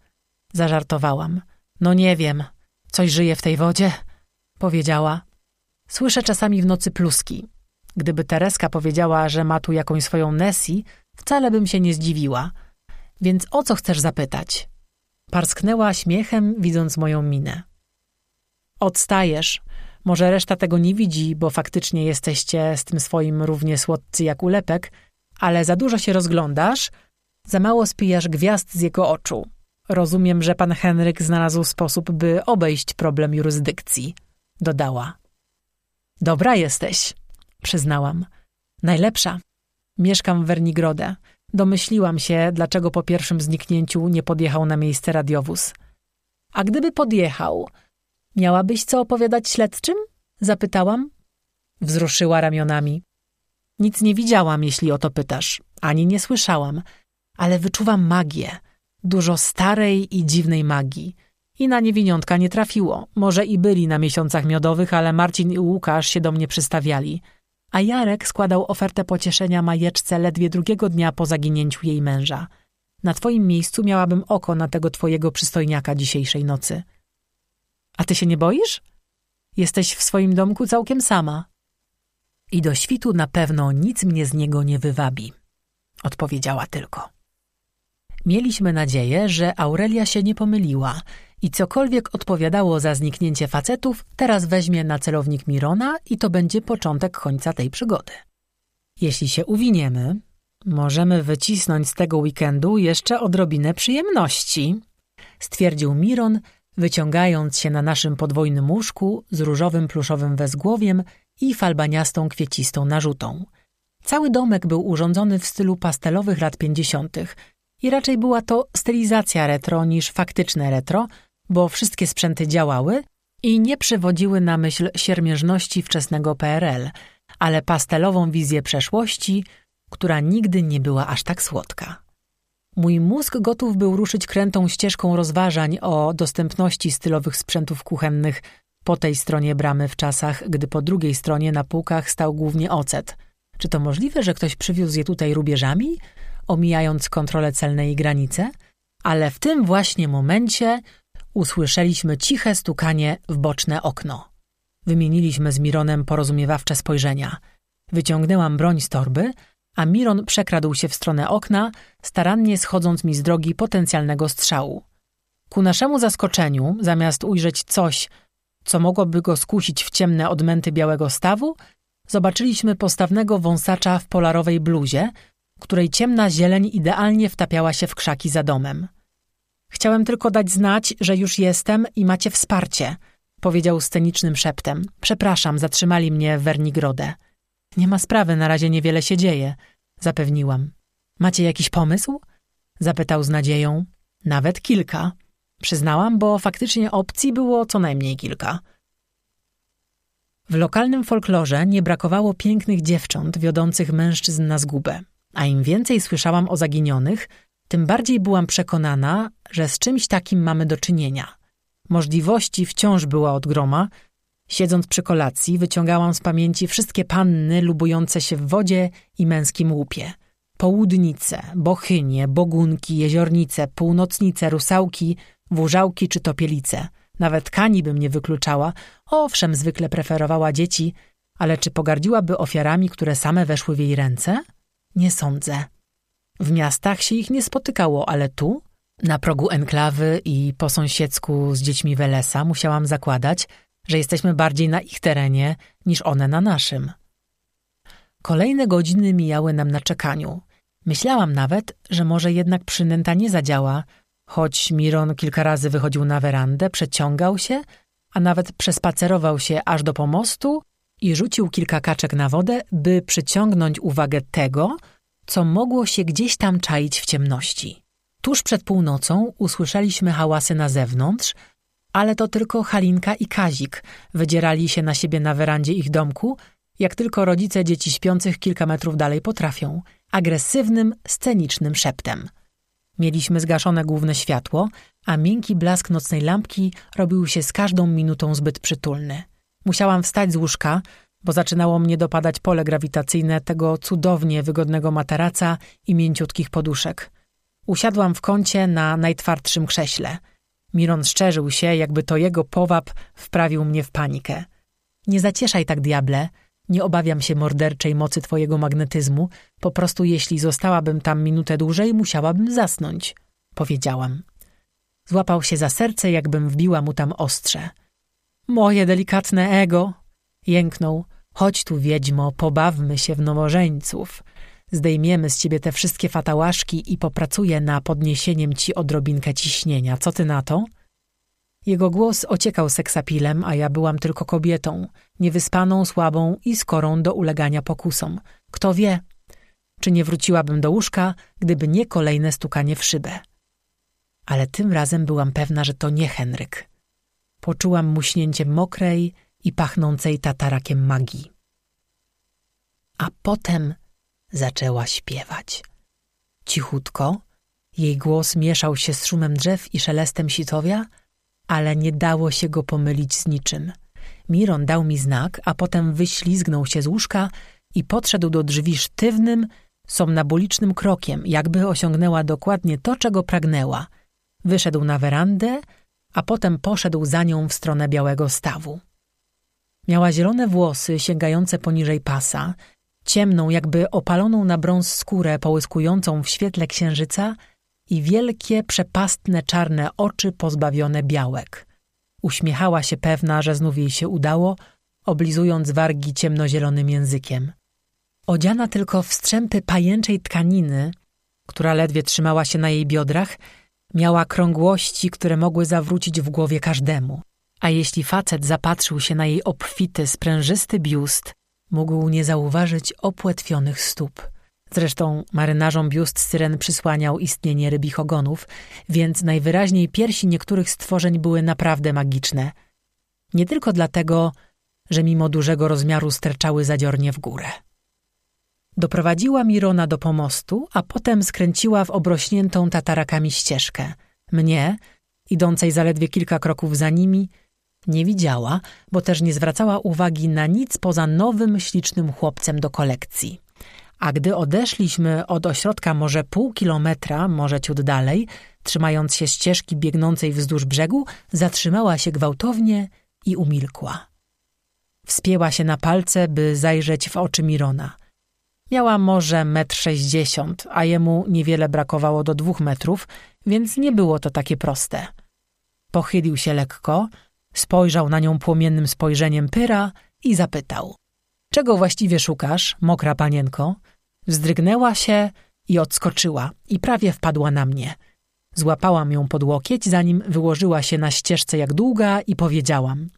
Zażartowałam. No nie wiem. Coś żyje w tej wodzie? Powiedziała. Słyszę czasami w nocy pluski. Gdyby Tereska powiedziała, że ma tu jakąś swoją Nessie, wcale bym się nie zdziwiła. Więc o co chcesz zapytać? Parsknęła śmiechem, widząc moją minę. Odstajesz. Może reszta tego nie widzi, bo faktycznie jesteście z tym swoim równie słodcy jak ulepek, ale za dużo się rozglądasz, za mało spijasz gwiazd z jego oczu. Rozumiem, że pan Henryk znalazł sposób, by obejść problem jurysdykcji, dodała. Dobra jesteś, przyznałam. Najlepsza. Mieszkam w Wernigrodę. Domyśliłam się, dlaczego po pierwszym zniknięciu nie podjechał na miejsce radiowóz. A gdyby podjechał, miałabyś co opowiadać śledczym? Zapytałam. Wzruszyła ramionami. Nic nie widziałam, jeśli o to pytasz, ani nie słyszałam, ale wyczuwam magię, dużo starej i dziwnej magii. I na niewiniątka nie trafiło. Może i byli na miesiącach miodowych, ale Marcin i Łukasz się do mnie przystawiali – a Jarek składał ofertę pocieszenia Majeczce ledwie drugiego dnia po zaginięciu jej męża. Na twoim miejscu miałabym oko na tego twojego przystojniaka dzisiejszej nocy. A ty się nie boisz? Jesteś w swoim domku całkiem sama. I do świtu na pewno nic mnie z niego nie wywabi, odpowiedziała tylko. Mieliśmy nadzieję, że Aurelia się nie pomyliła i cokolwiek odpowiadało za zniknięcie facetów, teraz weźmie na celownik Mirona i to będzie początek końca tej przygody. Jeśli się uwiniemy, możemy wycisnąć z tego weekendu jeszcze odrobinę przyjemności, stwierdził Miron, wyciągając się na naszym podwójnym łóżku z różowym pluszowym wezgłowiem i falbaniastą kwiecistą narzutą. Cały domek był urządzony w stylu pastelowych lat pięćdziesiątych i raczej była to stylizacja retro niż faktyczne retro, bo wszystkie sprzęty działały i nie przywodziły na myśl siermierzności wczesnego PRL, ale pastelową wizję przeszłości, która nigdy nie była aż tak słodka. Mój mózg gotów był ruszyć krętą ścieżką rozważań o dostępności stylowych sprzętów kuchennych po tej stronie bramy w czasach, gdy po drugiej stronie na półkach stał głównie ocet. Czy to możliwe, że ktoś przywiózł je tutaj rubieżami, omijając kontrolę celnej i granice? Ale w tym właśnie momencie usłyszeliśmy ciche stukanie w boczne okno. Wymieniliśmy z Mironem porozumiewawcze spojrzenia. Wyciągnęłam broń z torby, a Miron przekradł się w stronę okna, starannie schodząc mi z drogi potencjalnego strzału. Ku naszemu zaskoczeniu, zamiast ujrzeć coś, co mogłoby go skusić w ciemne odmęty białego stawu, zobaczyliśmy postawnego wąsacza w polarowej bluzie, której ciemna zieleń idealnie wtapiała się w krzaki za domem. Chciałem tylko dać znać, że już jestem i macie wsparcie, powiedział scenicznym szeptem. Przepraszam, zatrzymali mnie w Wernigrodę. Nie ma sprawy, na razie niewiele się dzieje, zapewniłam. Macie jakiś pomysł? Zapytał z nadzieją. Nawet kilka. Przyznałam, bo faktycznie opcji było co najmniej kilka. W lokalnym folklorze nie brakowało pięknych dziewcząt wiodących mężczyzn na zgubę, a im więcej słyszałam o zaginionych, tym bardziej byłam przekonana, że z czymś takim mamy do czynienia. Możliwości wciąż była od groma. Siedząc przy kolacji, wyciągałam z pamięci wszystkie panny lubujące się w wodzie i męskim łupie. Południce, bochynie, bogunki, jeziornice, północnice, rusałki, wórzałki czy topielice. Nawet Kani bym nie wykluczała. Owszem, zwykle preferowała dzieci, ale czy pogardziłaby ofiarami, które same weszły w jej ręce? Nie sądzę. W miastach się ich nie spotykało, ale tu, na progu enklawy i po sąsiedzku z dziećmi Welesa, musiałam zakładać, że jesteśmy bardziej na ich terenie niż one na naszym. Kolejne godziny mijały nam na czekaniu. Myślałam nawet, że może jednak przynęta nie zadziała, choć Miron kilka razy wychodził na werandę, przeciągał się, a nawet przespacerował się aż do pomostu i rzucił kilka kaczek na wodę, by przyciągnąć uwagę tego, co mogło się gdzieś tam czaić w ciemności. Tuż przed północą usłyszeliśmy hałasy na zewnątrz, ale to tylko Halinka i Kazik wydzierali się na siebie na werandzie ich domku, jak tylko rodzice dzieci śpiących kilka metrów dalej potrafią, agresywnym, scenicznym szeptem. Mieliśmy zgaszone główne światło, a miękki blask nocnej lampki robił się z każdą minutą zbyt przytulny. Musiałam wstać z łóżka, bo zaczynało mnie dopadać pole grawitacyjne tego cudownie wygodnego materaca i mięciutkich poduszek. Usiadłam w kącie na najtwardszym krześle. Miron szczerzył się, jakby to jego powab wprawił mnie w panikę. Nie zacieszaj tak, diable. Nie obawiam się morderczej mocy twojego magnetyzmu. Po prostu jeśli zostałabym tam minutę dłużej, musiałabym zasnąć. Powiedziałam. Złapał się za serce, jakbym wbiła mu tam ostrze. Moje delikatne ego, Jęknął. Chodź tu, wiedźmo, pobawmy się w nowożeńców. Zdejmiemy z ciebie te wszystkie fatałaszki i popracuję na podniesieniem ci odrobinkę ciśnienia. Co ty na to? Jego głos ociekał seksapilem, a ja byłam tylko kobietą, niewyspaną, słabą i skorą do ulegania pokusom. Kto wie, czy nie wróciłabym do łóżka, gdyby nie kolejne stukanie w szybę. Ale tym razem byłam pewna, że to nie Henryk. Poczułam muśnięcie mokrej, i pachnącej tatarakiem magii. A potem zaczęła śpiewać. Cichutko, jej głos mieszał się z szumem drzew i szelestem sitowia, ale nie dało się go pomylić z niczym. Miron dał mi znak, a potem wyślizgnął się z łóżka i podszedł do drzwi sztywnym, somnabulicznym krokiem, jakby osiągnęła dokładnie to, czego pragnęła. Wyszedł na werandę, a potem poszedł za nią w stronę białego stawu. Miała zielone włosy sięgające poniżej pasa, ciemną, jakby opaloną na brąz skórę połyskującą w świetle księżyca i wielkie, przepastne czarne oczy pozbawione białek. Uśmiechała się pewna, że znów jej się udało, oblizując wargi ciemnozielonym językiem. Odziana tylko w strzępy pajęczej tkaniny, która ledwie trzymała się na jej biodrach, miała krągłości, które mogły zawrócić w głowie każdemu A jeśli facet zapatrzył się na jej obfity, sprężysty biust, mógł nie zauważyć opłetwionych stóp. Zresztą marynarzom biust syren przysłaniał istnienie rybich ogonów, więc najwyraźniej piersi niektórych stworzeń były naprawdę magiczne. Nie tylko dlatego, że mimo dużego rozmiaru sterczały zadziornie w górę. Doprowadziła Mirona do pomostu, a potem skręciła w obrośniętą tatarakami ścieżkę. Mnie, idącej zaledwie kilka kroków za nimi, nie widziała, bo też nie zwracała uwagi na nic poza nowym, ślicznym chłopcem do kolekcji. A gdy odeszliśmy od ośrodka może pół kilometra, może ciut dalej, trzymając się ścieżki biegnącej wzdłuż brzegu, zatrzymała się gwałtownie i umilkła. Wspięła się na palce, by zajrzeć w oczy Mirona. Miała może metr sześćdziesiąt, a jemu niewiele brakowało do dwóch metrów, więc nie było to takie proste. Pochylił się lekko, spojrzał na nią płomiennym spojrzeniem pyra i zapytał. Czego właściwie szukasz, mokra panienko? Wzdrygnęła się i odskoczyła i prawie wpadła na mnie. Złapałam ją pod łokieć, zanim wyłożyła się na ścieżce jak długa i powiedziałam.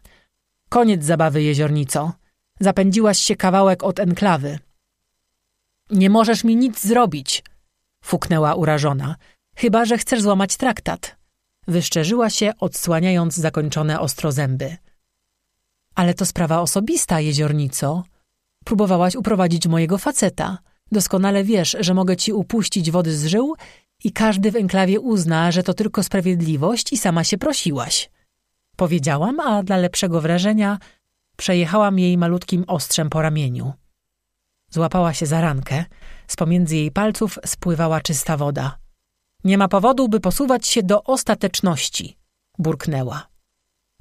Koniec zabawy, jeziornico. Zapędziłaś się kawałek od enklawy. Nie możesz mi nic zrobić, fuknęła urażona. Chyba, że chcesz złamać traktat. Wyszczerzyła się, odsłaniając zakończone ostro zęby. Ale to sprawa osobista, jeziornico. Próbowałaś uprowadzić mojego faceta. Doskonale wiesz, że mogę ci upuścić wody z żył i każdy w enklawie uzna, że to tylko sprawiedliwość i sama się prosiłaś. Powiedziałam, a dla lepszego wrażenia przejechałam jej malutkim ostrzem po ramieniu. Złapała się za rankę. Z pomiędzy jej palców spływała czysta woda. Nie ma powodu, by posuwać się do ostateczności, burknęła.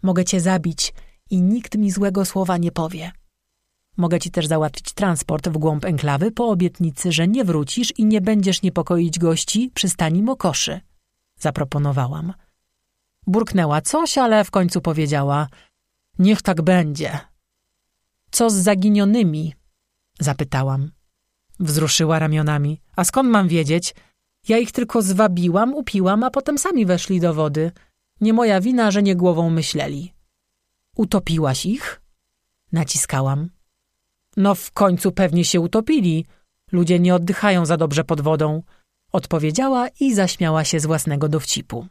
Mogę cię zabić i nikt mi złego słowa nie powie. Mogę ci też załatwić transport w głąb enklawy po obietnicy, że nie wrócisz i nie będziesz niepokoić gości przystani Mokoszy. Zaproponowałam. Burknęła coś, ale w końcu powiedziała: Niech tak będzie. Co z zaginionymi? Zapytałam. Wzruszyła ramionami. A skąd mam wiedzieć? Ja ich tylko zwabiłam, upiłam, a potem sami weszli do wody. Nie moja wina, że nie głową myśleli. Utopiłaś ich? Naciskałam. No w końcu pewnie się utopili. Ludzie nie oddychają za dobrze pod wodą. Odpowiedziała i zaśmiała się z własnego dowcipu.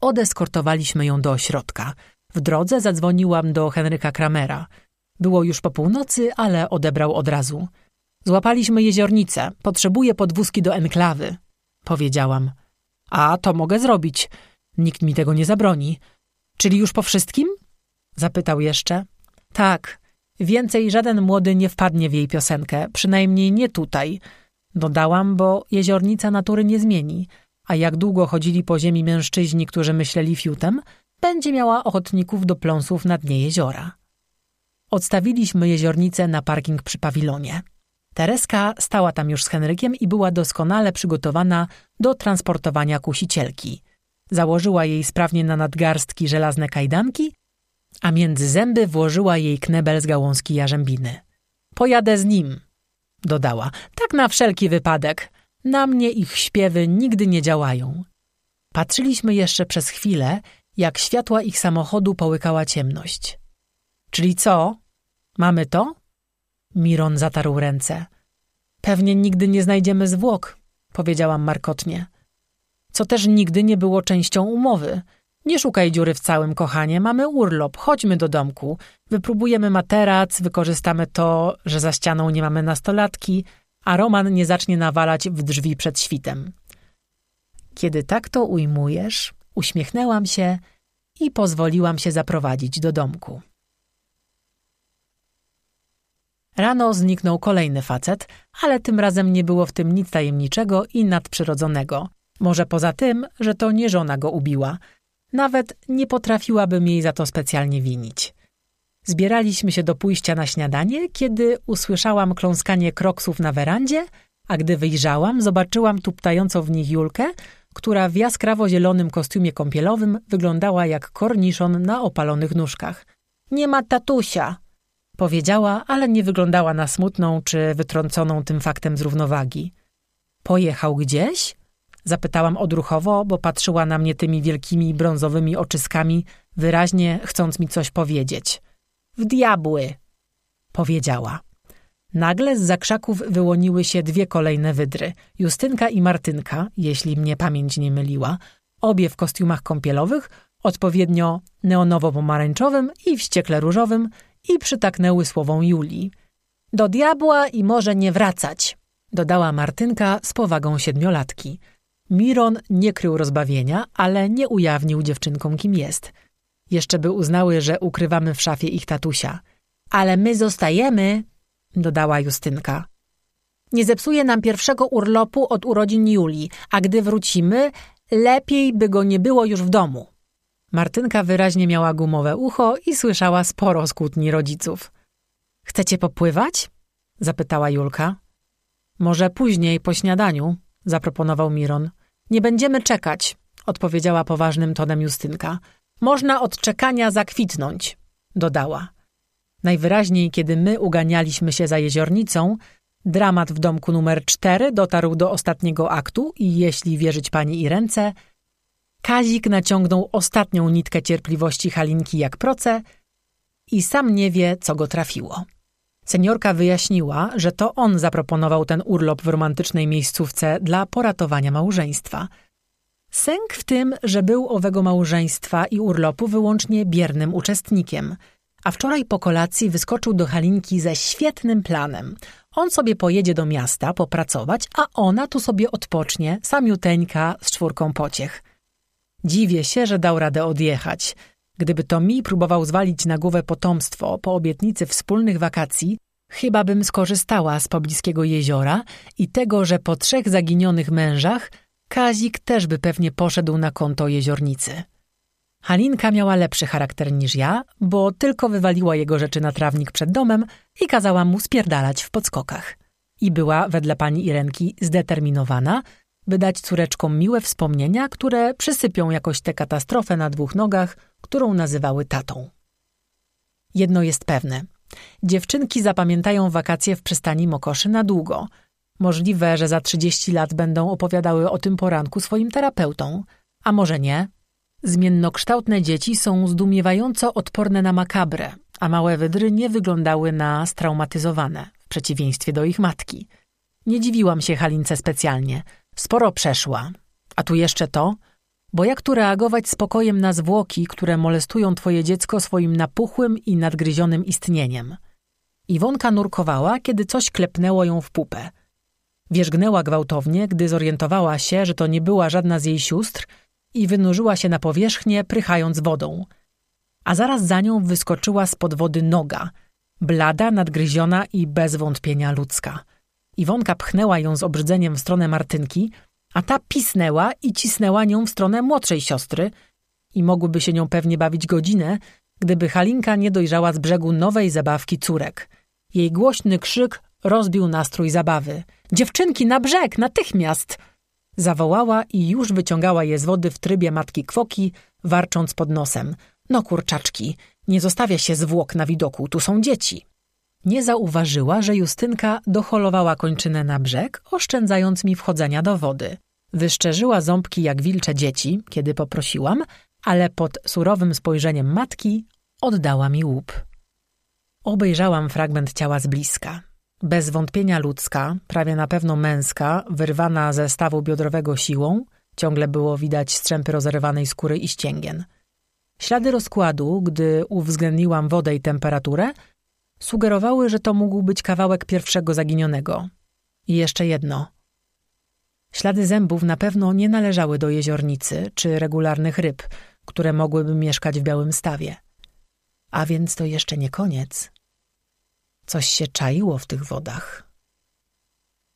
Odeskortowaliśmy ją do ośrodka. W drodze zadzwoniłam do Henryka Kramera. Było już po północy, ale odebrał od razu. Złapaliśmy jeziornicę. Potrzebuję podwózki do enklawy. Powiedziałam. A, to mogę zrobić. Nikt mi tego nie zabroni. Czyli już po wszystkim? Zapytał jeszcze. Tak. Więcej żaden młody nie wpadnie w jej piosenkę, przynajmniej nie tutaj. Dodałam, bo jeziornica natury nie zmieni, a jak długo chodzili po ziemi mężczyźni, którzy myśleli fiutem, będzie miała ochotników do pląsów na dnie jeziora. Odstawiliśmy jeziornicę na parking przy pawilonie. Tereska stała tam już z Henrykiem i była doskonale przygotowana do transportowania kusicielki. Założyła jej sprawnie na nadgarstki żelazne kajdanki, a między zęby włożyła jej knebel z gałązki jarzębiny. Pojadę z nim, dodała, tak na wszelki wypadek. Na mnie ich śpiewy nigdy nie działają. Patrzyliśmy jeszcze przez chwilę, jak światła ich samochodu połykała ciemność. Czyli co? Mamy to? Miron zatarł ręce. Pewnie nigdy nie znajdziemy zwłok, powiedziałam markotnie. Co też nigdy nie było częścią umowy. Nie szukaj dziury w całym, kochanie. Mamy urlop. Chodźmy do domku. Wypróbujemy materac, wykorzystamy to, że za ścianą nie mamy nastolatki, a Roman nie zacznie nawalać w drzwi przed świtem. Kiedy tak to ujmujesz, uśmiechnęłam się i pozwoliłam się zaprowadzić do domku. Rano zniknął kolejny facet, ale tym razem nie było w tym nic tajemniczego i nadprzyrodzonego. Może poza tym, że to nie żona go ubiła. Nawet nie potrafiłabym jej za to specjalnie winić. Zbieraliśmy się do pójścia na śniadanie, kiedy usłyszałam kląskanie kroksów na werandzie, a gdy wyjrzałam, zobaczyłam tuptającą w nich Julkę, która w jaskrawo-zielonym kostiumie kąpielowym wyglądała jak korniszon na opalonych nóżkach. Nie ma tatusia, Powiedziała, ale nie wyglądała na smutną czy wytrąconą tym faktem z równowagi. Pojechał gdzieś? Zapytałam odruchowo, bo patrzyła na mnie tymi wielkimi brązowymi oczyskami wyraźnie chcąc mi coś powiedzieć. W diabły, powiedziała. Nagle z zakrzaków wyłoniły się dwie kolejne wydry. Justynka i Martynka, jeśli mnie pamięć nie myliła, obie w kostiumach kąpielowych, odpowiednio neonowo-pomarańczowym i wściekle różowym i przytaknęły słową Julii. Do diabła i może nie wracać, dodała Martynka z powagą siedmiolatki. Miron nie krył rozbawienia, ale nie ujawnił dziewczynkom, kim jest. Jeszcze by uznały, że ukrywamy w szafie ich tatusia. Ale my zostajemy, dodała Justynka. Nie zepsuje nam pierwszego urlopu od urodzin Julii, a gdy wrócimy, lepiej by go nie było już w domu. Martynka wyraźnie miała gumowe ucho i słyszała sporo skutni rodziców. Chcecie popływać? zapytała Julka. Może później, po śniadaniu, zaproponował Miron. Nie będziemy czekać, odpowiedziała poważnym tonem Justynka. Można od czekania zakwitnąć, dodała. Najwyraźniej, kiedy my uganialiśmy się za jeziornicą, dramat w domku numer cztery dotarł do ostatniego aktu i jeśli wierzyć pani Irence, Kazik naciągnął ostatnią nitkę cierpliwości Halinki jak proce i sam nie wie, co go trafiło. Seniorka wyjaśniła, że to on zaproponował ten urlop w romantycznej miejscówce dla poratowania małżeństwa. Sęk w tym, że był owego małżeństwa i urlopu wyłącznie biernym uczestnikiem, a wczoraj po kolacji wyskoczył do Halinki ze świetnym planem. On sobie pojedzie do miasta popracować, a ona tu sobie odpocznie, samiuteńka z czwórką pociech. Dziwię się, że dał radę odjechać. Gdyby to mi próbował zwalić na głowę potomstwo po obietnicy wspólnych wakacji, chyba bym skorzystała z pobliskiego jeziora i tego, że po trzech zaginionych mężach Kazik też by pewnie poszedł na konto jeziornicy. Halinka miała lepszy charakter niż ja, bo tylko wywaliła jego rzeczy na trawnik przed domem i kazała mu spierdalać w podskokach. I była, wedle pani Irenki, zdeterminowana, by dać córeczkom miłe wspomnienia, które przysypią jakoś tę katastrofę na dwóch nogach, którą nazywały tatą. Jedno jest pewne. Dziewczynki zapamiętają wakacje w przystani Mokoszy na długo. Możliwe, że za 30 lat będą opowiadały o tym poranku swoim terapeutom. A może nie? Zmiennokształtne dzieci są zdumiewająco odporne na makabrę, a małe wydry nie wyglądały na straumatyzowane, w przeciwieństwie do ich matki. Nie dziwiłam się Halince specjalnie. Sporo przeszła. A tu jeszcze to? Bo jak tu reagować spokojem na zwłoki, które molestują twoje dziecko swoim napuchłym i nadgryzionym istnieniem? Iwonka nurkowała, kiedy coś klepnęło ją w pupę. Wierzgnęła gwałtownie, gdy zorientowała się, że to nie była żadna z jej sióstr i wynurzyła się na powierzchnię, prychając wodą. A zaraz za nią wyskoczyła spod wody noga, blada, nadgryziona i bez wątpienia ludzka. Iwonka pchnęła ją z obrzydzeniem w stronę Martynki, a ta pisnęła i cisnęła nią w stronę młodszej siostry i mogłyby się nią pewnie bawić godzinę, gdyby Halinka nie dojrzała z brzegu nowej zabawki córek. Jej głośny krzyk rozbił nastrój zabawy. Dziewczynki, na brzeg, natychmiast! Zawołała i już wyciągała je z wody w trybie matki kwoki, warcząc pod nosem. No kurczaczki, nie zostawia się zwłok na widoku, tu są dzieci. Nie zauważyła, że Justynka docholowała kończynę na brzeg, oszczędzając mi wchodzenia do wody. Wyszczerzyła ząbki jak wilcze dzieci, kiedy poprosiłam, ale pod surowym spojrzeniem matki oddała mi łup. Obejrzałam fragment ciała z bliska. Bez wątpienia ludzka, prawie na pewno męska, wyrwana ze stawu biodrowego siłą, ciągle było widać strzępy rozerwanej skóry i ścięgien. Ślady rozkładu, gdy uwzględniłam wodę i temperaturę, sugerowały, że to mógł być kawałek pierwszego zaginionego. I jeszcze jedno. Ślady zębów na pewno nie należały do jeziornicy czy regularnych ryb, które mogłyby mieszkać w białym stawie. A więc to jeszcze nie koniec. Coś się czaiło w tych wodach.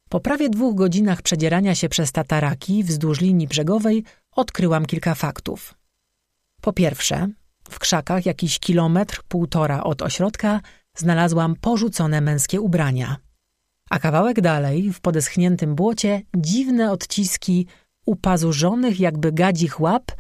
Po prawie dwóch godzinach przedzierania się przez tataraki wzdłuż linii brzegowej odkryłam kilka faktów. Po pierwsze, w krzakach jakiś kilometr, półtora od ośrodka znalazłam porzucone męskie ubrania. A kawałek dalej, w podeschniętym błocie, dziwne odciski upazurzonych jakby gadzich łap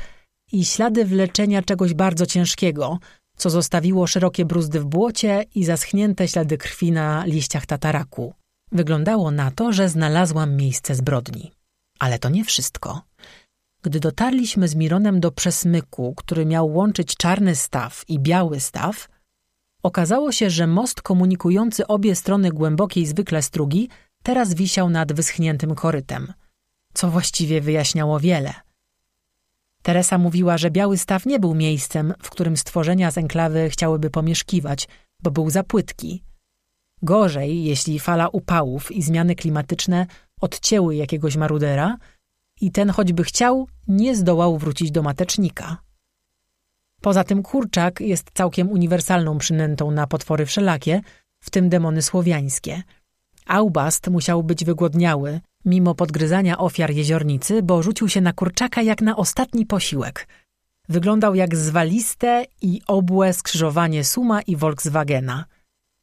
i ślady wleczenia czegoś bardzo ciężkiego, co zostawiło szerokie bruzdy w błocie i zaschnięte ślady krwi na liściach tataraku. Wyglądało na to, że znalazłam miejsce zbrodni. Ale to nie wszystko. Gdy dotarliśmy z Mironem do przesmyku, który miał łączyć czarny staw i biały staw, okazało się, że most komunikujący obie strony głębokiej zwykle strugi teraz wisiał nad wyschniętym korytem, co właściwie wyjaśniało wiele. Teresa mówiła, że biały staw nie był miejscem, w którym stworzenia z enklawy chciałyby pomieszkiwać, bo był za płytki. Gorzej, jeśli fala upałów i zmiany klimatyczne odcięły jakiegoś marudera i ten choćby chciał, nie zdołał wrócić do matecznika. Poza tym kurczak jest całkiem uniwersalną przynętą na potwory wszelakie, w tym demony słowiańskie. Aubast musiał być wygłodniały, mimo podgryzania ofiar jeziornicy, bo rzucił się na kurczaka jak na ostatni posiłek. Wyglądał jak zwaliste i obłe skrzyżowanie Suma i Volkswagena.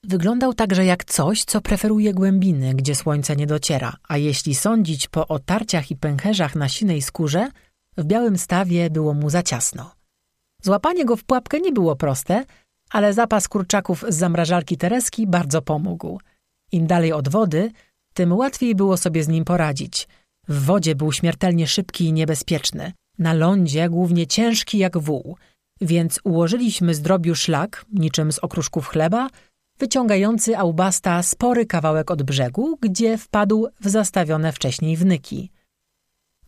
Wyglądał także jak coś, co preferuje głębiny, gdzie słońce nie dociera, a jeśli sądzić po otarciach i pęcherzach na sinej skórze, w białym stawie było mu za ciasno. Złapanie go w pułapkę nie było proste, ale zapas kurczaków z zamrażarki Tereski bardzo pomógł. Im dalej od wody, tym łatwiej było sobie z nim poradzić. W wodzie był śmiertelnie szybki i niebezpieczny, na lądzie głównie ciężki jak wół, więc ułożyliśmy z drobiu szlak, niczym z okruszków chleba, wyciągający Aubasta spory kawałek od brzegu, gdzie wpadł w zastawione wcześniej wnyki.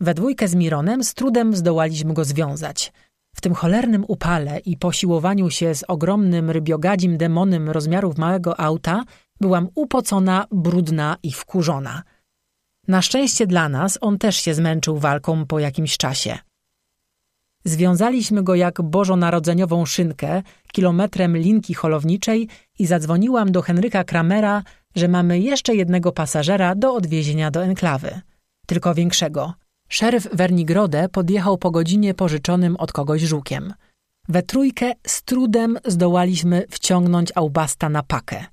We dwójkę z Mironem z trudem zdołaliśmy go związać. W tym cholernym upale i posiłowaniu się z ogromnym rybiogadzim demonem rozmiarów małego auta byłam upocona, brudna i wkurzona. Na szczęście dla nas on też się zmęczył walką po jakimś czasie. Związaliśmy go jak bożonarodzeniową szynkę kilometrem linki holowniczej i zadzwoniłam do Henryka Kramera, że mamy jeszcze jednego pasażera do odwiezienia do enklawy. Tylko większego. Szeryf Wernigrode podjechał po godzinie pożyczonym od kogoś żukiem. We trójkę z trudem zdołaliśmy wciągnąć Aubasta na pakę.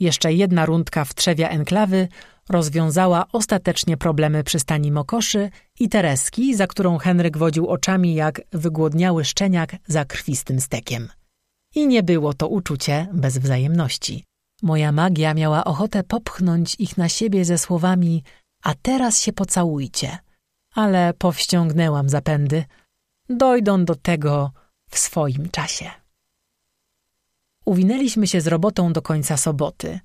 Jeszcze jedna rundka w trzewia enklawy rozwiązała ostatecznie problemy przystani Mokoszy i Tereski, za którą Henryk wodził oczami jak wygłodniały szczeniak za krwistym stekiem. I nie było to uczucie bez wzajemności. Moja magia miała ochotę popchnąć ich na siebie ze słowami a teraz się pocałujcie. Ale powściągnęłam zapędy. Dojdą do tego w swoim czasie. Uwinęliśmy się z robotą do końca soboty.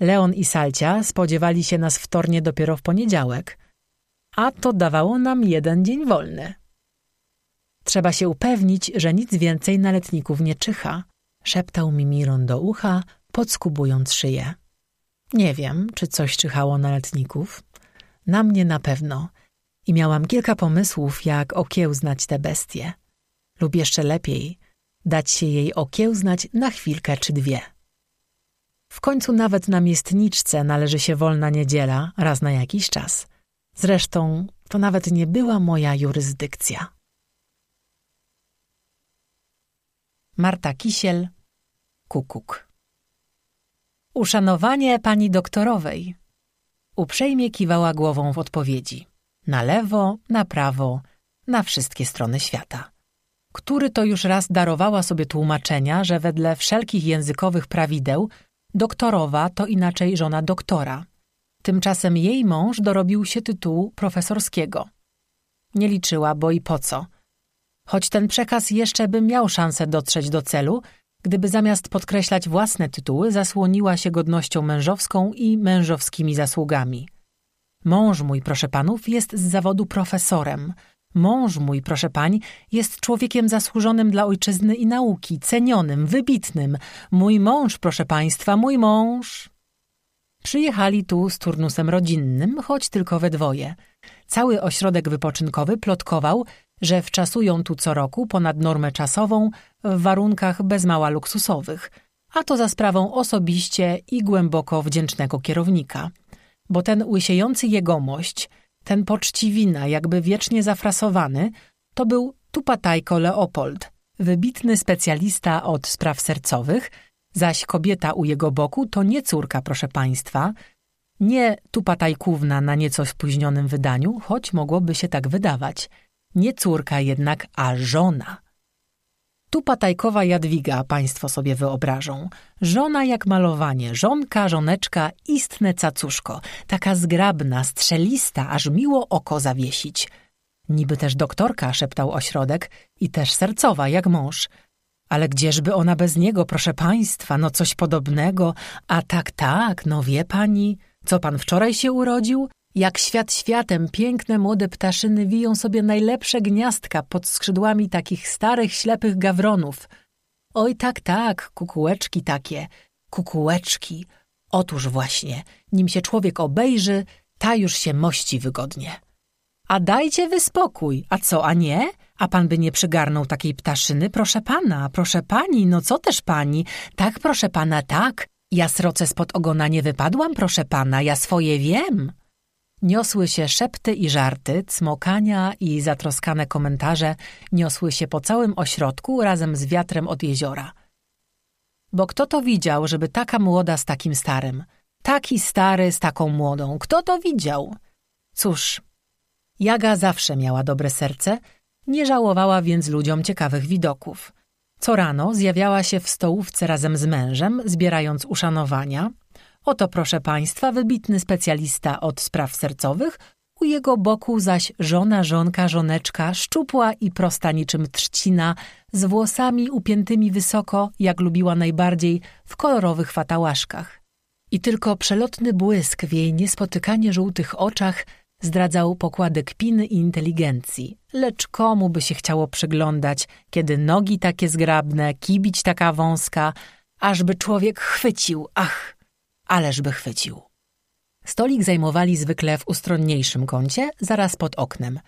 Leon i Salcia spodziewali się nas w tornie dopiero w poniedziałek, a to dawało nam jeden dzień wolny. Trzeba się upewnić, że nic więcej na letników nie czyha, szeptał mi Miron do ucha, podskubując szyję. Nie wiem, czy coś czyhało na letników. Na mnie na pewno. I miałam kilka pomysłów, jak okiełznać tę bestię. Lub jeszcze lepiej, dać się jej okiełznać na chwilkę czy dwie. W końcu nawet na miestniczce należy się wolna niedziela raz na jakiś czas. Zresztą to nawet nie była moja jurysdykcja. Marta Kisiel, Kukuk. Uszanowanie pani doktorowej. Uprzejmie kiwała głową w odpowiedzi. Na lewo, na prawo, na wszystkie strony świata który to już raz darowała sobie tłumaczenia, że wedle wszelkich językowych prawideł doktorowa to inaczej żona doktora. Tymczasem jej mąż dorobił się tytułu profesorskiego. Nie liczyła, bo i po co. Choć ten przekaz jeszcze by miał szansę dotrzeć do celu, gdyby zamiast podkreślać własne tytuły, zasłoniła się godnością mężowską i mężowskimi zasługami. Mąż mój, proszę panów, jest z zawodu profesorem – Mąż mój, proszę pań, jest człowiekiem zasłużonym dla ojczyzny i nauki, cenionym, wybitnym. Mój mąż, proszę państwa, mój mąż. Przyjechali tu z turnusem rodzinnym, choć tylko we dwoje. Cały ośrodek wypoczynkowy plotkował, że wczasują tu co roku ponad normę czasową w warunkach bez mała luksusowych, a to za sprawą osobiście i głęboko wdzięcznego kierownika. Bo ten łysiejący jegomość – ten poczciwina, jakby wiecznie zafrasowany, to był Tupatajko Leopold, wybitny specjalista od spraw sercowych, zaś kobieta u jego boku to nie córka, proszę państwa, nie Tupatajkówna na nieco spóźnionym wydaniu, choć mogłoby się tak wydawać. Nie córka jednak, a żona. Tu patajkowa Jadwiga, państwo sobie wyobrażą. Żona jak malowanie, żonka, żoneczka, istne cacuszko. Taka zgrabna, strzelista, aż miło oko zawiesić. Niby też doktorka, szeptał ośrodek, i też sercowa, jak mąż. Ale gdzieżby ona bez niego, proszę państwa, no coś podobnego. A tak, tak, no wie pani, co pan wczoraj się urodził? Jak świat światem, piękne młode ptaszyny wiją sobie najlepsze gniazdka pod skrzydłami takich starych, ślepych gawronów. Oj, tak, tak, kukułeczki takie, kukułeczki. Otóż właśnie, nim się człowiek obejrzy, ta już się mości wygodnie. A dajcie wy spokój, a co, a nie? A pan by nie przygarnął takiej ptaszyny? Proszę pana, proszę pani, no co też pani? Tak, proszę pana, tak. Ja sroce spod ogona nie wypadłam, proszę pana, ja swoje wiem. Niosły się szepty i żarty, cmokania i zatroskane komentarze niosły się po całym ośrodku razem z wiatrem od jeziora. Bo kto to widział, żeby taka młoda z takim starym? Taki stary z taką młodą. Kto to widział? Cóż, Jaga zawsze miała dobre serce, nie żałowała więc ludziom ciekawych widoków. Co rano zjawiała się w stołówce razem z mężem, zbierając uszanowania. Oto, proszę państwa, wybitny specjalista od spraw sercowych, u jego boku zaś żona, żonka, żoneczka, szczupła i prosta niczym trzcina, z włosami upiętymi wysoko, jak lubiła najbardziej, w kolorowych fatałaszkach. I tylko przelotny błysk w jej niespotykanie żółtych oczach zdradzał pokłady kpiny i inteligencji. Lecz komu by się chciało przyglądać, kiedy nogi takie zgrabne, kibić taka wąska, ażby człowiek chwycił, ach, ależby chwycił. Stolik zajmowali zwykle w ustronniejszym kącie, zaraz pod oknem.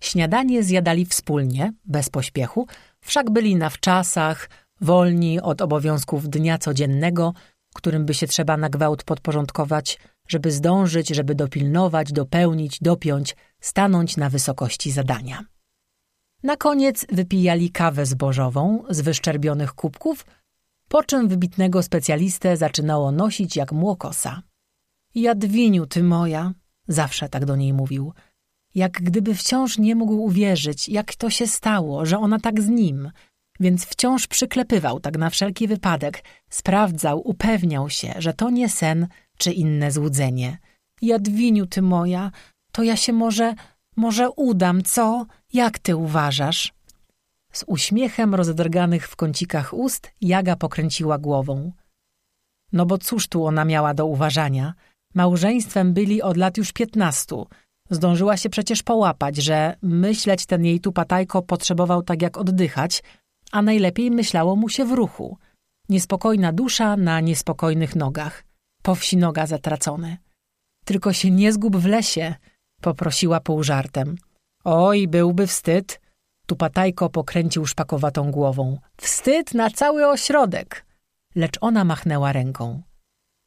Śniadanie zjadali wspólnie, bez pośpiechu, wszak byli na wczasach, wolni od obowiązków dnia codziennego, którym by się trzeba na gwałt podporządkować, żeby zdążyć, żeby dopilnować, dopełnić, dopiąć, stanąć na wysokości zadania. Na koniec wypijali kawę zbożową z wyszczerbionych kubków, po czym wybitnego specjalistę zaczynało nosić jak młokosa. Jadwiniu, ty moja, zawsze tak do niej mówił, jak gdyby wciąż nie mógł uwierzyć, jak to się stało, że ona tak z nim, więc wciąż przyklepywał tak na wszelki wypadek, sprawdzał, upewniał się, że to nie sen czy inne złudzenie. Jadwiniu, ty moja, to ja się może, może udam, co? Jak ty uważasz? Z uśmiechem rozdrganych w kącikach ust Jaga pokręciła głową. No bo cóż tu ona miała do uważania? Małżeństwem byli od lat już piętnastu. Zdążyła się przecież połapać, że myśleć ten jej tupatajko potrzebował tak jak oddychać, a najlepiej myślało mu się w ruchu. Niespokojna dusza na niespokojnych nogach. Po wsi noga zatracony. Tylko się nie zgub w lesie, poprosiła pół żartem. Oj, byłby wstyd. Tupatajko pokręcił szpakowatą głową. Wstyd na cały ośrodek. Lecz ona machnęła ręką.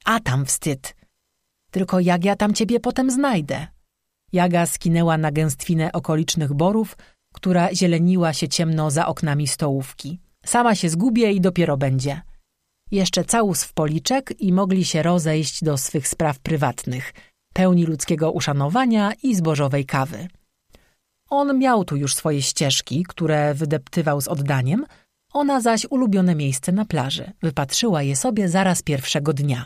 A tam wstyd. Tylko jak ja tam ciebie potem znajdę? Jaga skinęła na gęstwinę okolicznych borów, która zieleniła się ciemno za oknami stołówki. Sama się zgubię i dopiero będzie. Jeszcze całus w policzek i mogli się rozejść do swych spraw prywatnych, pełni ludzkiego uszanowania i zbożowej kawy. On miał tu już swoje ścieżki, które wydeptywał z oddaniem, ona zaś ulubione miejsce na plaży. Wypatrzyła je sobie zaraz pierwszego dnia.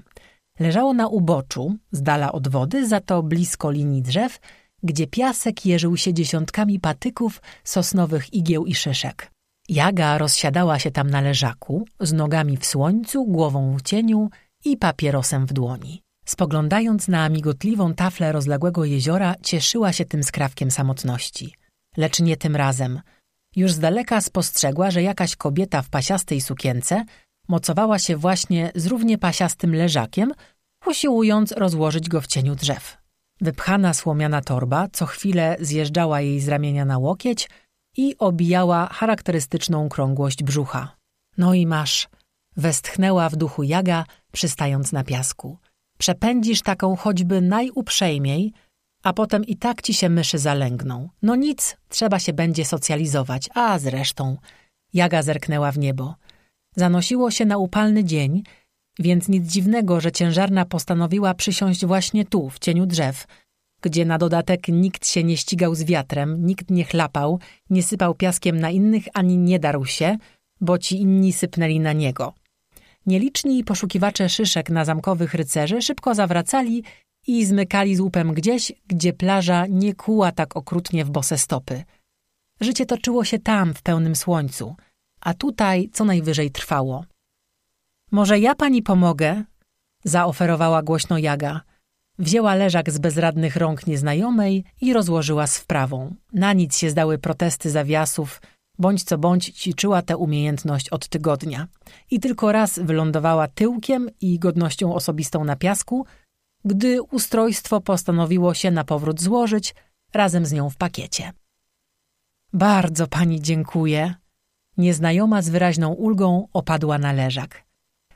Leżało na uboczu, z dala od wody, za to blisko linii drzew, gdzie piasek jeżył się dziesiątkami patyków, sosnowych igieł i szyszek. Jaga rozsiadała się tam na leżaku, z nogami w słońcu, głową w cieniu i papierosem w dłoni. Spoglądając na migotliwą taflę rozległego jeziora, cieszyła się tym skrawkiem samotności. Lecz nie tym razem. Już z daleka spostrzegła, że jakaś kobieta w pasiastej sukience mocowała się właśnie z równie pasiastym leżakiem, usiłując rozłożyć go w cieniu drzew. Wypchana słomiana torba co chwilę zjeżdżała jej z ramienia na łokieć i obijała charakterystyczną krągłość brzucha. No i masz, westchnęła w duchu Jaga, przystając na piasku. Przepędzisz taką choćby najuprzejmiej, a potem i tak ci się myszy zalęgną. No nic, trzeba się będzie socjalizować, a zresztą. Jaga zerknęła w niebo. Zanosiło się na upalny dzień, więc nic dziwnego, że ciężarna postanowiła przysiąść właśnie tu, w cieniu drzew, gdzie na dodatek nikt się nie ścigał z wiatrem, nikt nie chlapał, nie sypał piaskiem na innych ani nie darł się, bo ci inni sypnęli na niego. Nieliczni poszukiwacze szyszek na zamkowych rycerzy szybko zawracali i zmykali z łupem gdzieś, gdzie plaża nie kuła tak okrutnie w bose stopy. Życie toczyło się tam, w pełnym słońcu, a tutaj co najwyżej trwało. Może ja pani pomogę? Zaoferowała głośno Jaga. Wzięła leżak z bezradnych rąk nieznajomej i rozłożyła z wprawą. Na nic się zdały protesty zawiasów, bądź co bądź ćwiczyła tę umiejętność od tygodnia. I tylko raz wylądowała tyłkiem i godnością osobistą na piasku, gdy ustrojstwo postanowiło się na powrót złożyć razem z nią w pakiecie. Bardzo pani dziękuję. Nieznajoma z wyraźną ulgą opadła na leżak.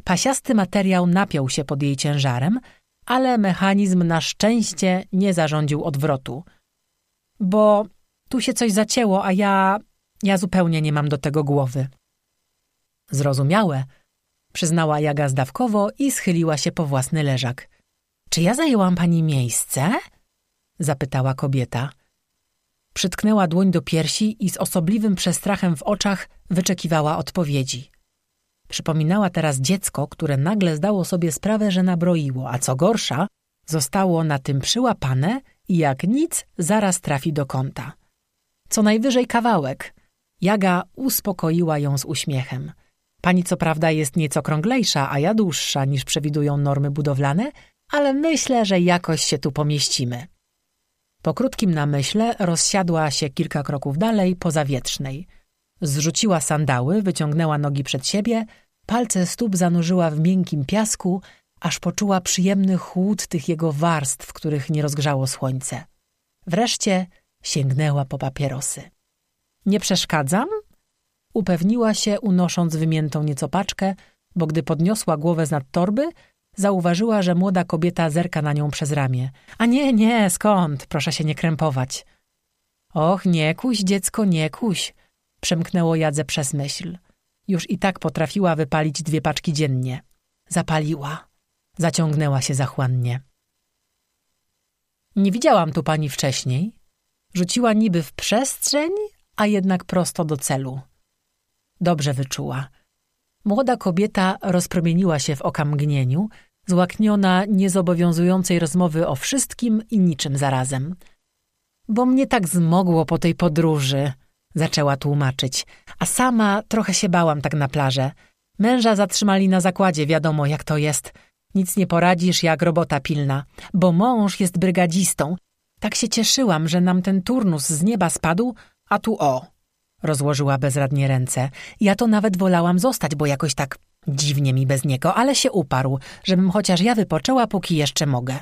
Pasiasty materiał napiął się pod jej ciężarem, ale mechanizm na szczęście nie zarządził odwrotu. Bo tu się coś zacięło, a ja. ja zupełnie nie mam do tego głowy. Zrozumiałe, przyznała Jaga zdawkowo i schyliła się po własny leżak. Czy ja zajęłam pani miejsce? zapytała kobieta. Przytknęła dłoń do piersi i z osobliwym przestrachem w oczach wyczekiwała odpowiedzi. Przypominała teraz dziecko, które nagle zdało sobie sprawę, że nabroiło, a co gorsza, zostało na tym przyłapane i jak nic zaraz trafi do kąta. Co najwyżej kawałek. Jaga uspokoiła ją z uśmiechem. Pani co prawda jest nieco krąglejsza, a ja dłuższa niż przewidują normy budowlane, ale myślę, że jakoś się tu pomieścimy. Po krótkim namyśle rozsiadła się kilka kroków dalej po zawietrznej. Zrzuciła sandały, wyciągnęła nogi przed siebie, palce stóp zanurzyła w miękkim piasku, aż poczuła przyjemny chłód tych jego warstw, których nie rozgrzało słońce. Wreszcie sięgnęła po papierosy. Nie przeszkadzam? Upewniła się, unosząc wymiętą nieco paczkę, bo gdy podniosła głowę z nad torby, Zauważyła, że młoda kobieta zerka na nią przez ramię. A nie, nie, skąd? Proszę się nie krępować. Och, nie kuś, dziecko, nie kuś, przemknęło Jadze przez myśl. Już i tak potrafiła wypalić dwie paczki dziennie. Zapaliła. Zaciągnęła się zachłannie. Nie widziałam tu pani wcześniej. Rzuciła niby w przestrzeń, a jednak prosto do celu. Dobrze wyczuła – Młoda kobieta rozpromieniła się w okamgnieniu, złakniona niezobowiązującej rozmowy o wszystkim i niczym zarazem. Bo mnie tak zmogło po tej podróży, zaczęła tłumaczyć, a sama trochę się bałam tak na plażę. Męża zatrzymali na zakładzie, wiadomo jak to jest. Nic nie poradzisz jak robota pilna, bo mąż jest brygadzistą. Tak się cieszyłam, że nam ten turnus z nieba spadł, a tu o, Rozłożyła bezradnie ręce. Ja to nawet wolałam zostać, bo jakoś tak dziwnie mi bez niego, ale się uparł, żebym chociaż ja wypoczęła, póki jeszcze mogę.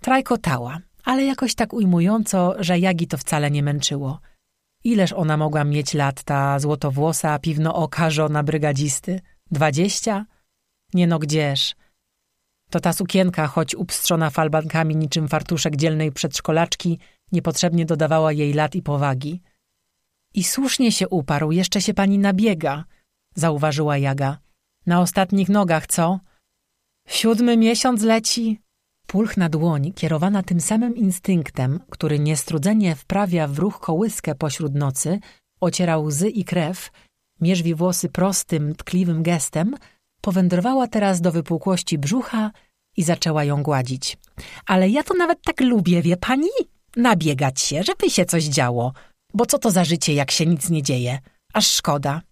Trajkotała, ale jakoś tak ujmująco, że Jagi to wcale nie męczyło. Ileż ona mogła mieć lat, ta złotowłosa, piwnooka żona brygadzisty? Dwadzieścia? Nie no gdzież. To ta sukienka, choć upstrzona falbankami niczym fartuszek dzielnej przedszkolaczki, niepotrzebnie dodawała jej lat i powagi. I słusznie się uparł, jeszcze się pani nabiega, zauważyła Jaga. Na ostatnich nogach, co? Siódmy miesiąc leci. Pulch na dłoń, kierowana tym samym instynktem, który niestrudzenie wprawia w ruch kołyskę pośród nocy, ociera łzy i krew, mierzwi włosy prostym, tkliwym gestem, powędrowała teraz do wypukłości brzucha i zaczęła ją gładzić. Ale ja to nawet tak lubię, wie pani? Nabiegać się, żeby się coś działo. Bo co to za życie, jak się nic nie dzieje? Aż szkoda.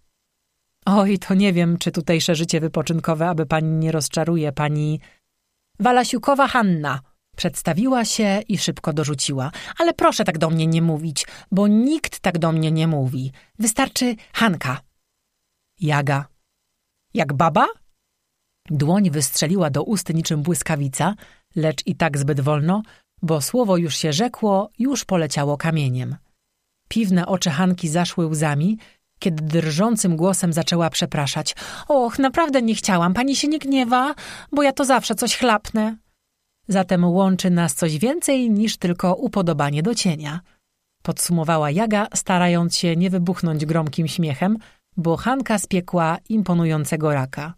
Oj, to nie wiem, czy tutejsze życie wypoczynkowe, aby pani nie rozczaruje, pani... Walasiukowa Hanna. Przedstawiła się i szybko dorzuciła. Ale proszę tak do mnie nie mówić, bo nikt tak do mnie nie mówi. Wystarczy Hanka. Jaga. Jak baba? Dłoń wystrzeliła do ust niczym błyskawica, lecz i tak zbyt wolno, bo słowo już się rzekło, już poleciało kamieniem. Piwne oczy Hanki zaszły łzami, kiedy drżącym głosem zaczęła przepraszać. Och, naprawdę nie chciałam, pani się nie gniewa, bo ja to zawsze coś chlapnę. Zatem łączy nas coś więcej niż tylko upodobanie do cienia. Podsumowała Jaga, starając się nie wybuchnąć gromkim śmiechem, bo Hanka spiekła imponującego raka.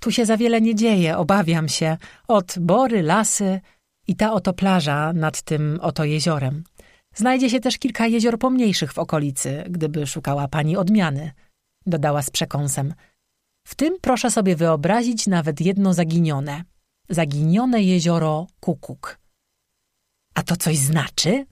Tu się za wiele nie dzieje, obawiam się. Od bory, lasy i ta oto plaża nad tym oto jeziorem. Znajdzie się też kilka jezior pomniejszych w okolicy, gdyby szukała pani odmiany, dodała z przekąsem. W tym proszę sobie wyobrazić nawet jedno zaginione. Zaginione jezioro Kukuk. A to coś znaczy?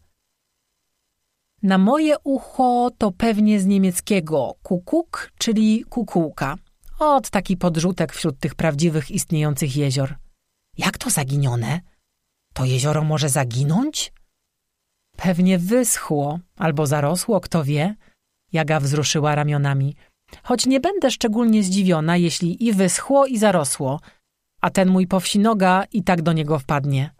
Na moje ucho to pewnie z niemieckiego kukuk, czyli kukułka. Od taki podrzutek wśród tych prawdziwych istniejących jezior. Jak to zaginione? To jezioro może zaginąć? Pewnie wyschło albo zarosło, kto wie. Jaga wzruszyła ramionami. Choć nie będę szczególnie zdziwiona, jeśli i wyschło, i zarosło, a ten mój powsinoga i tak do niego wpadnie.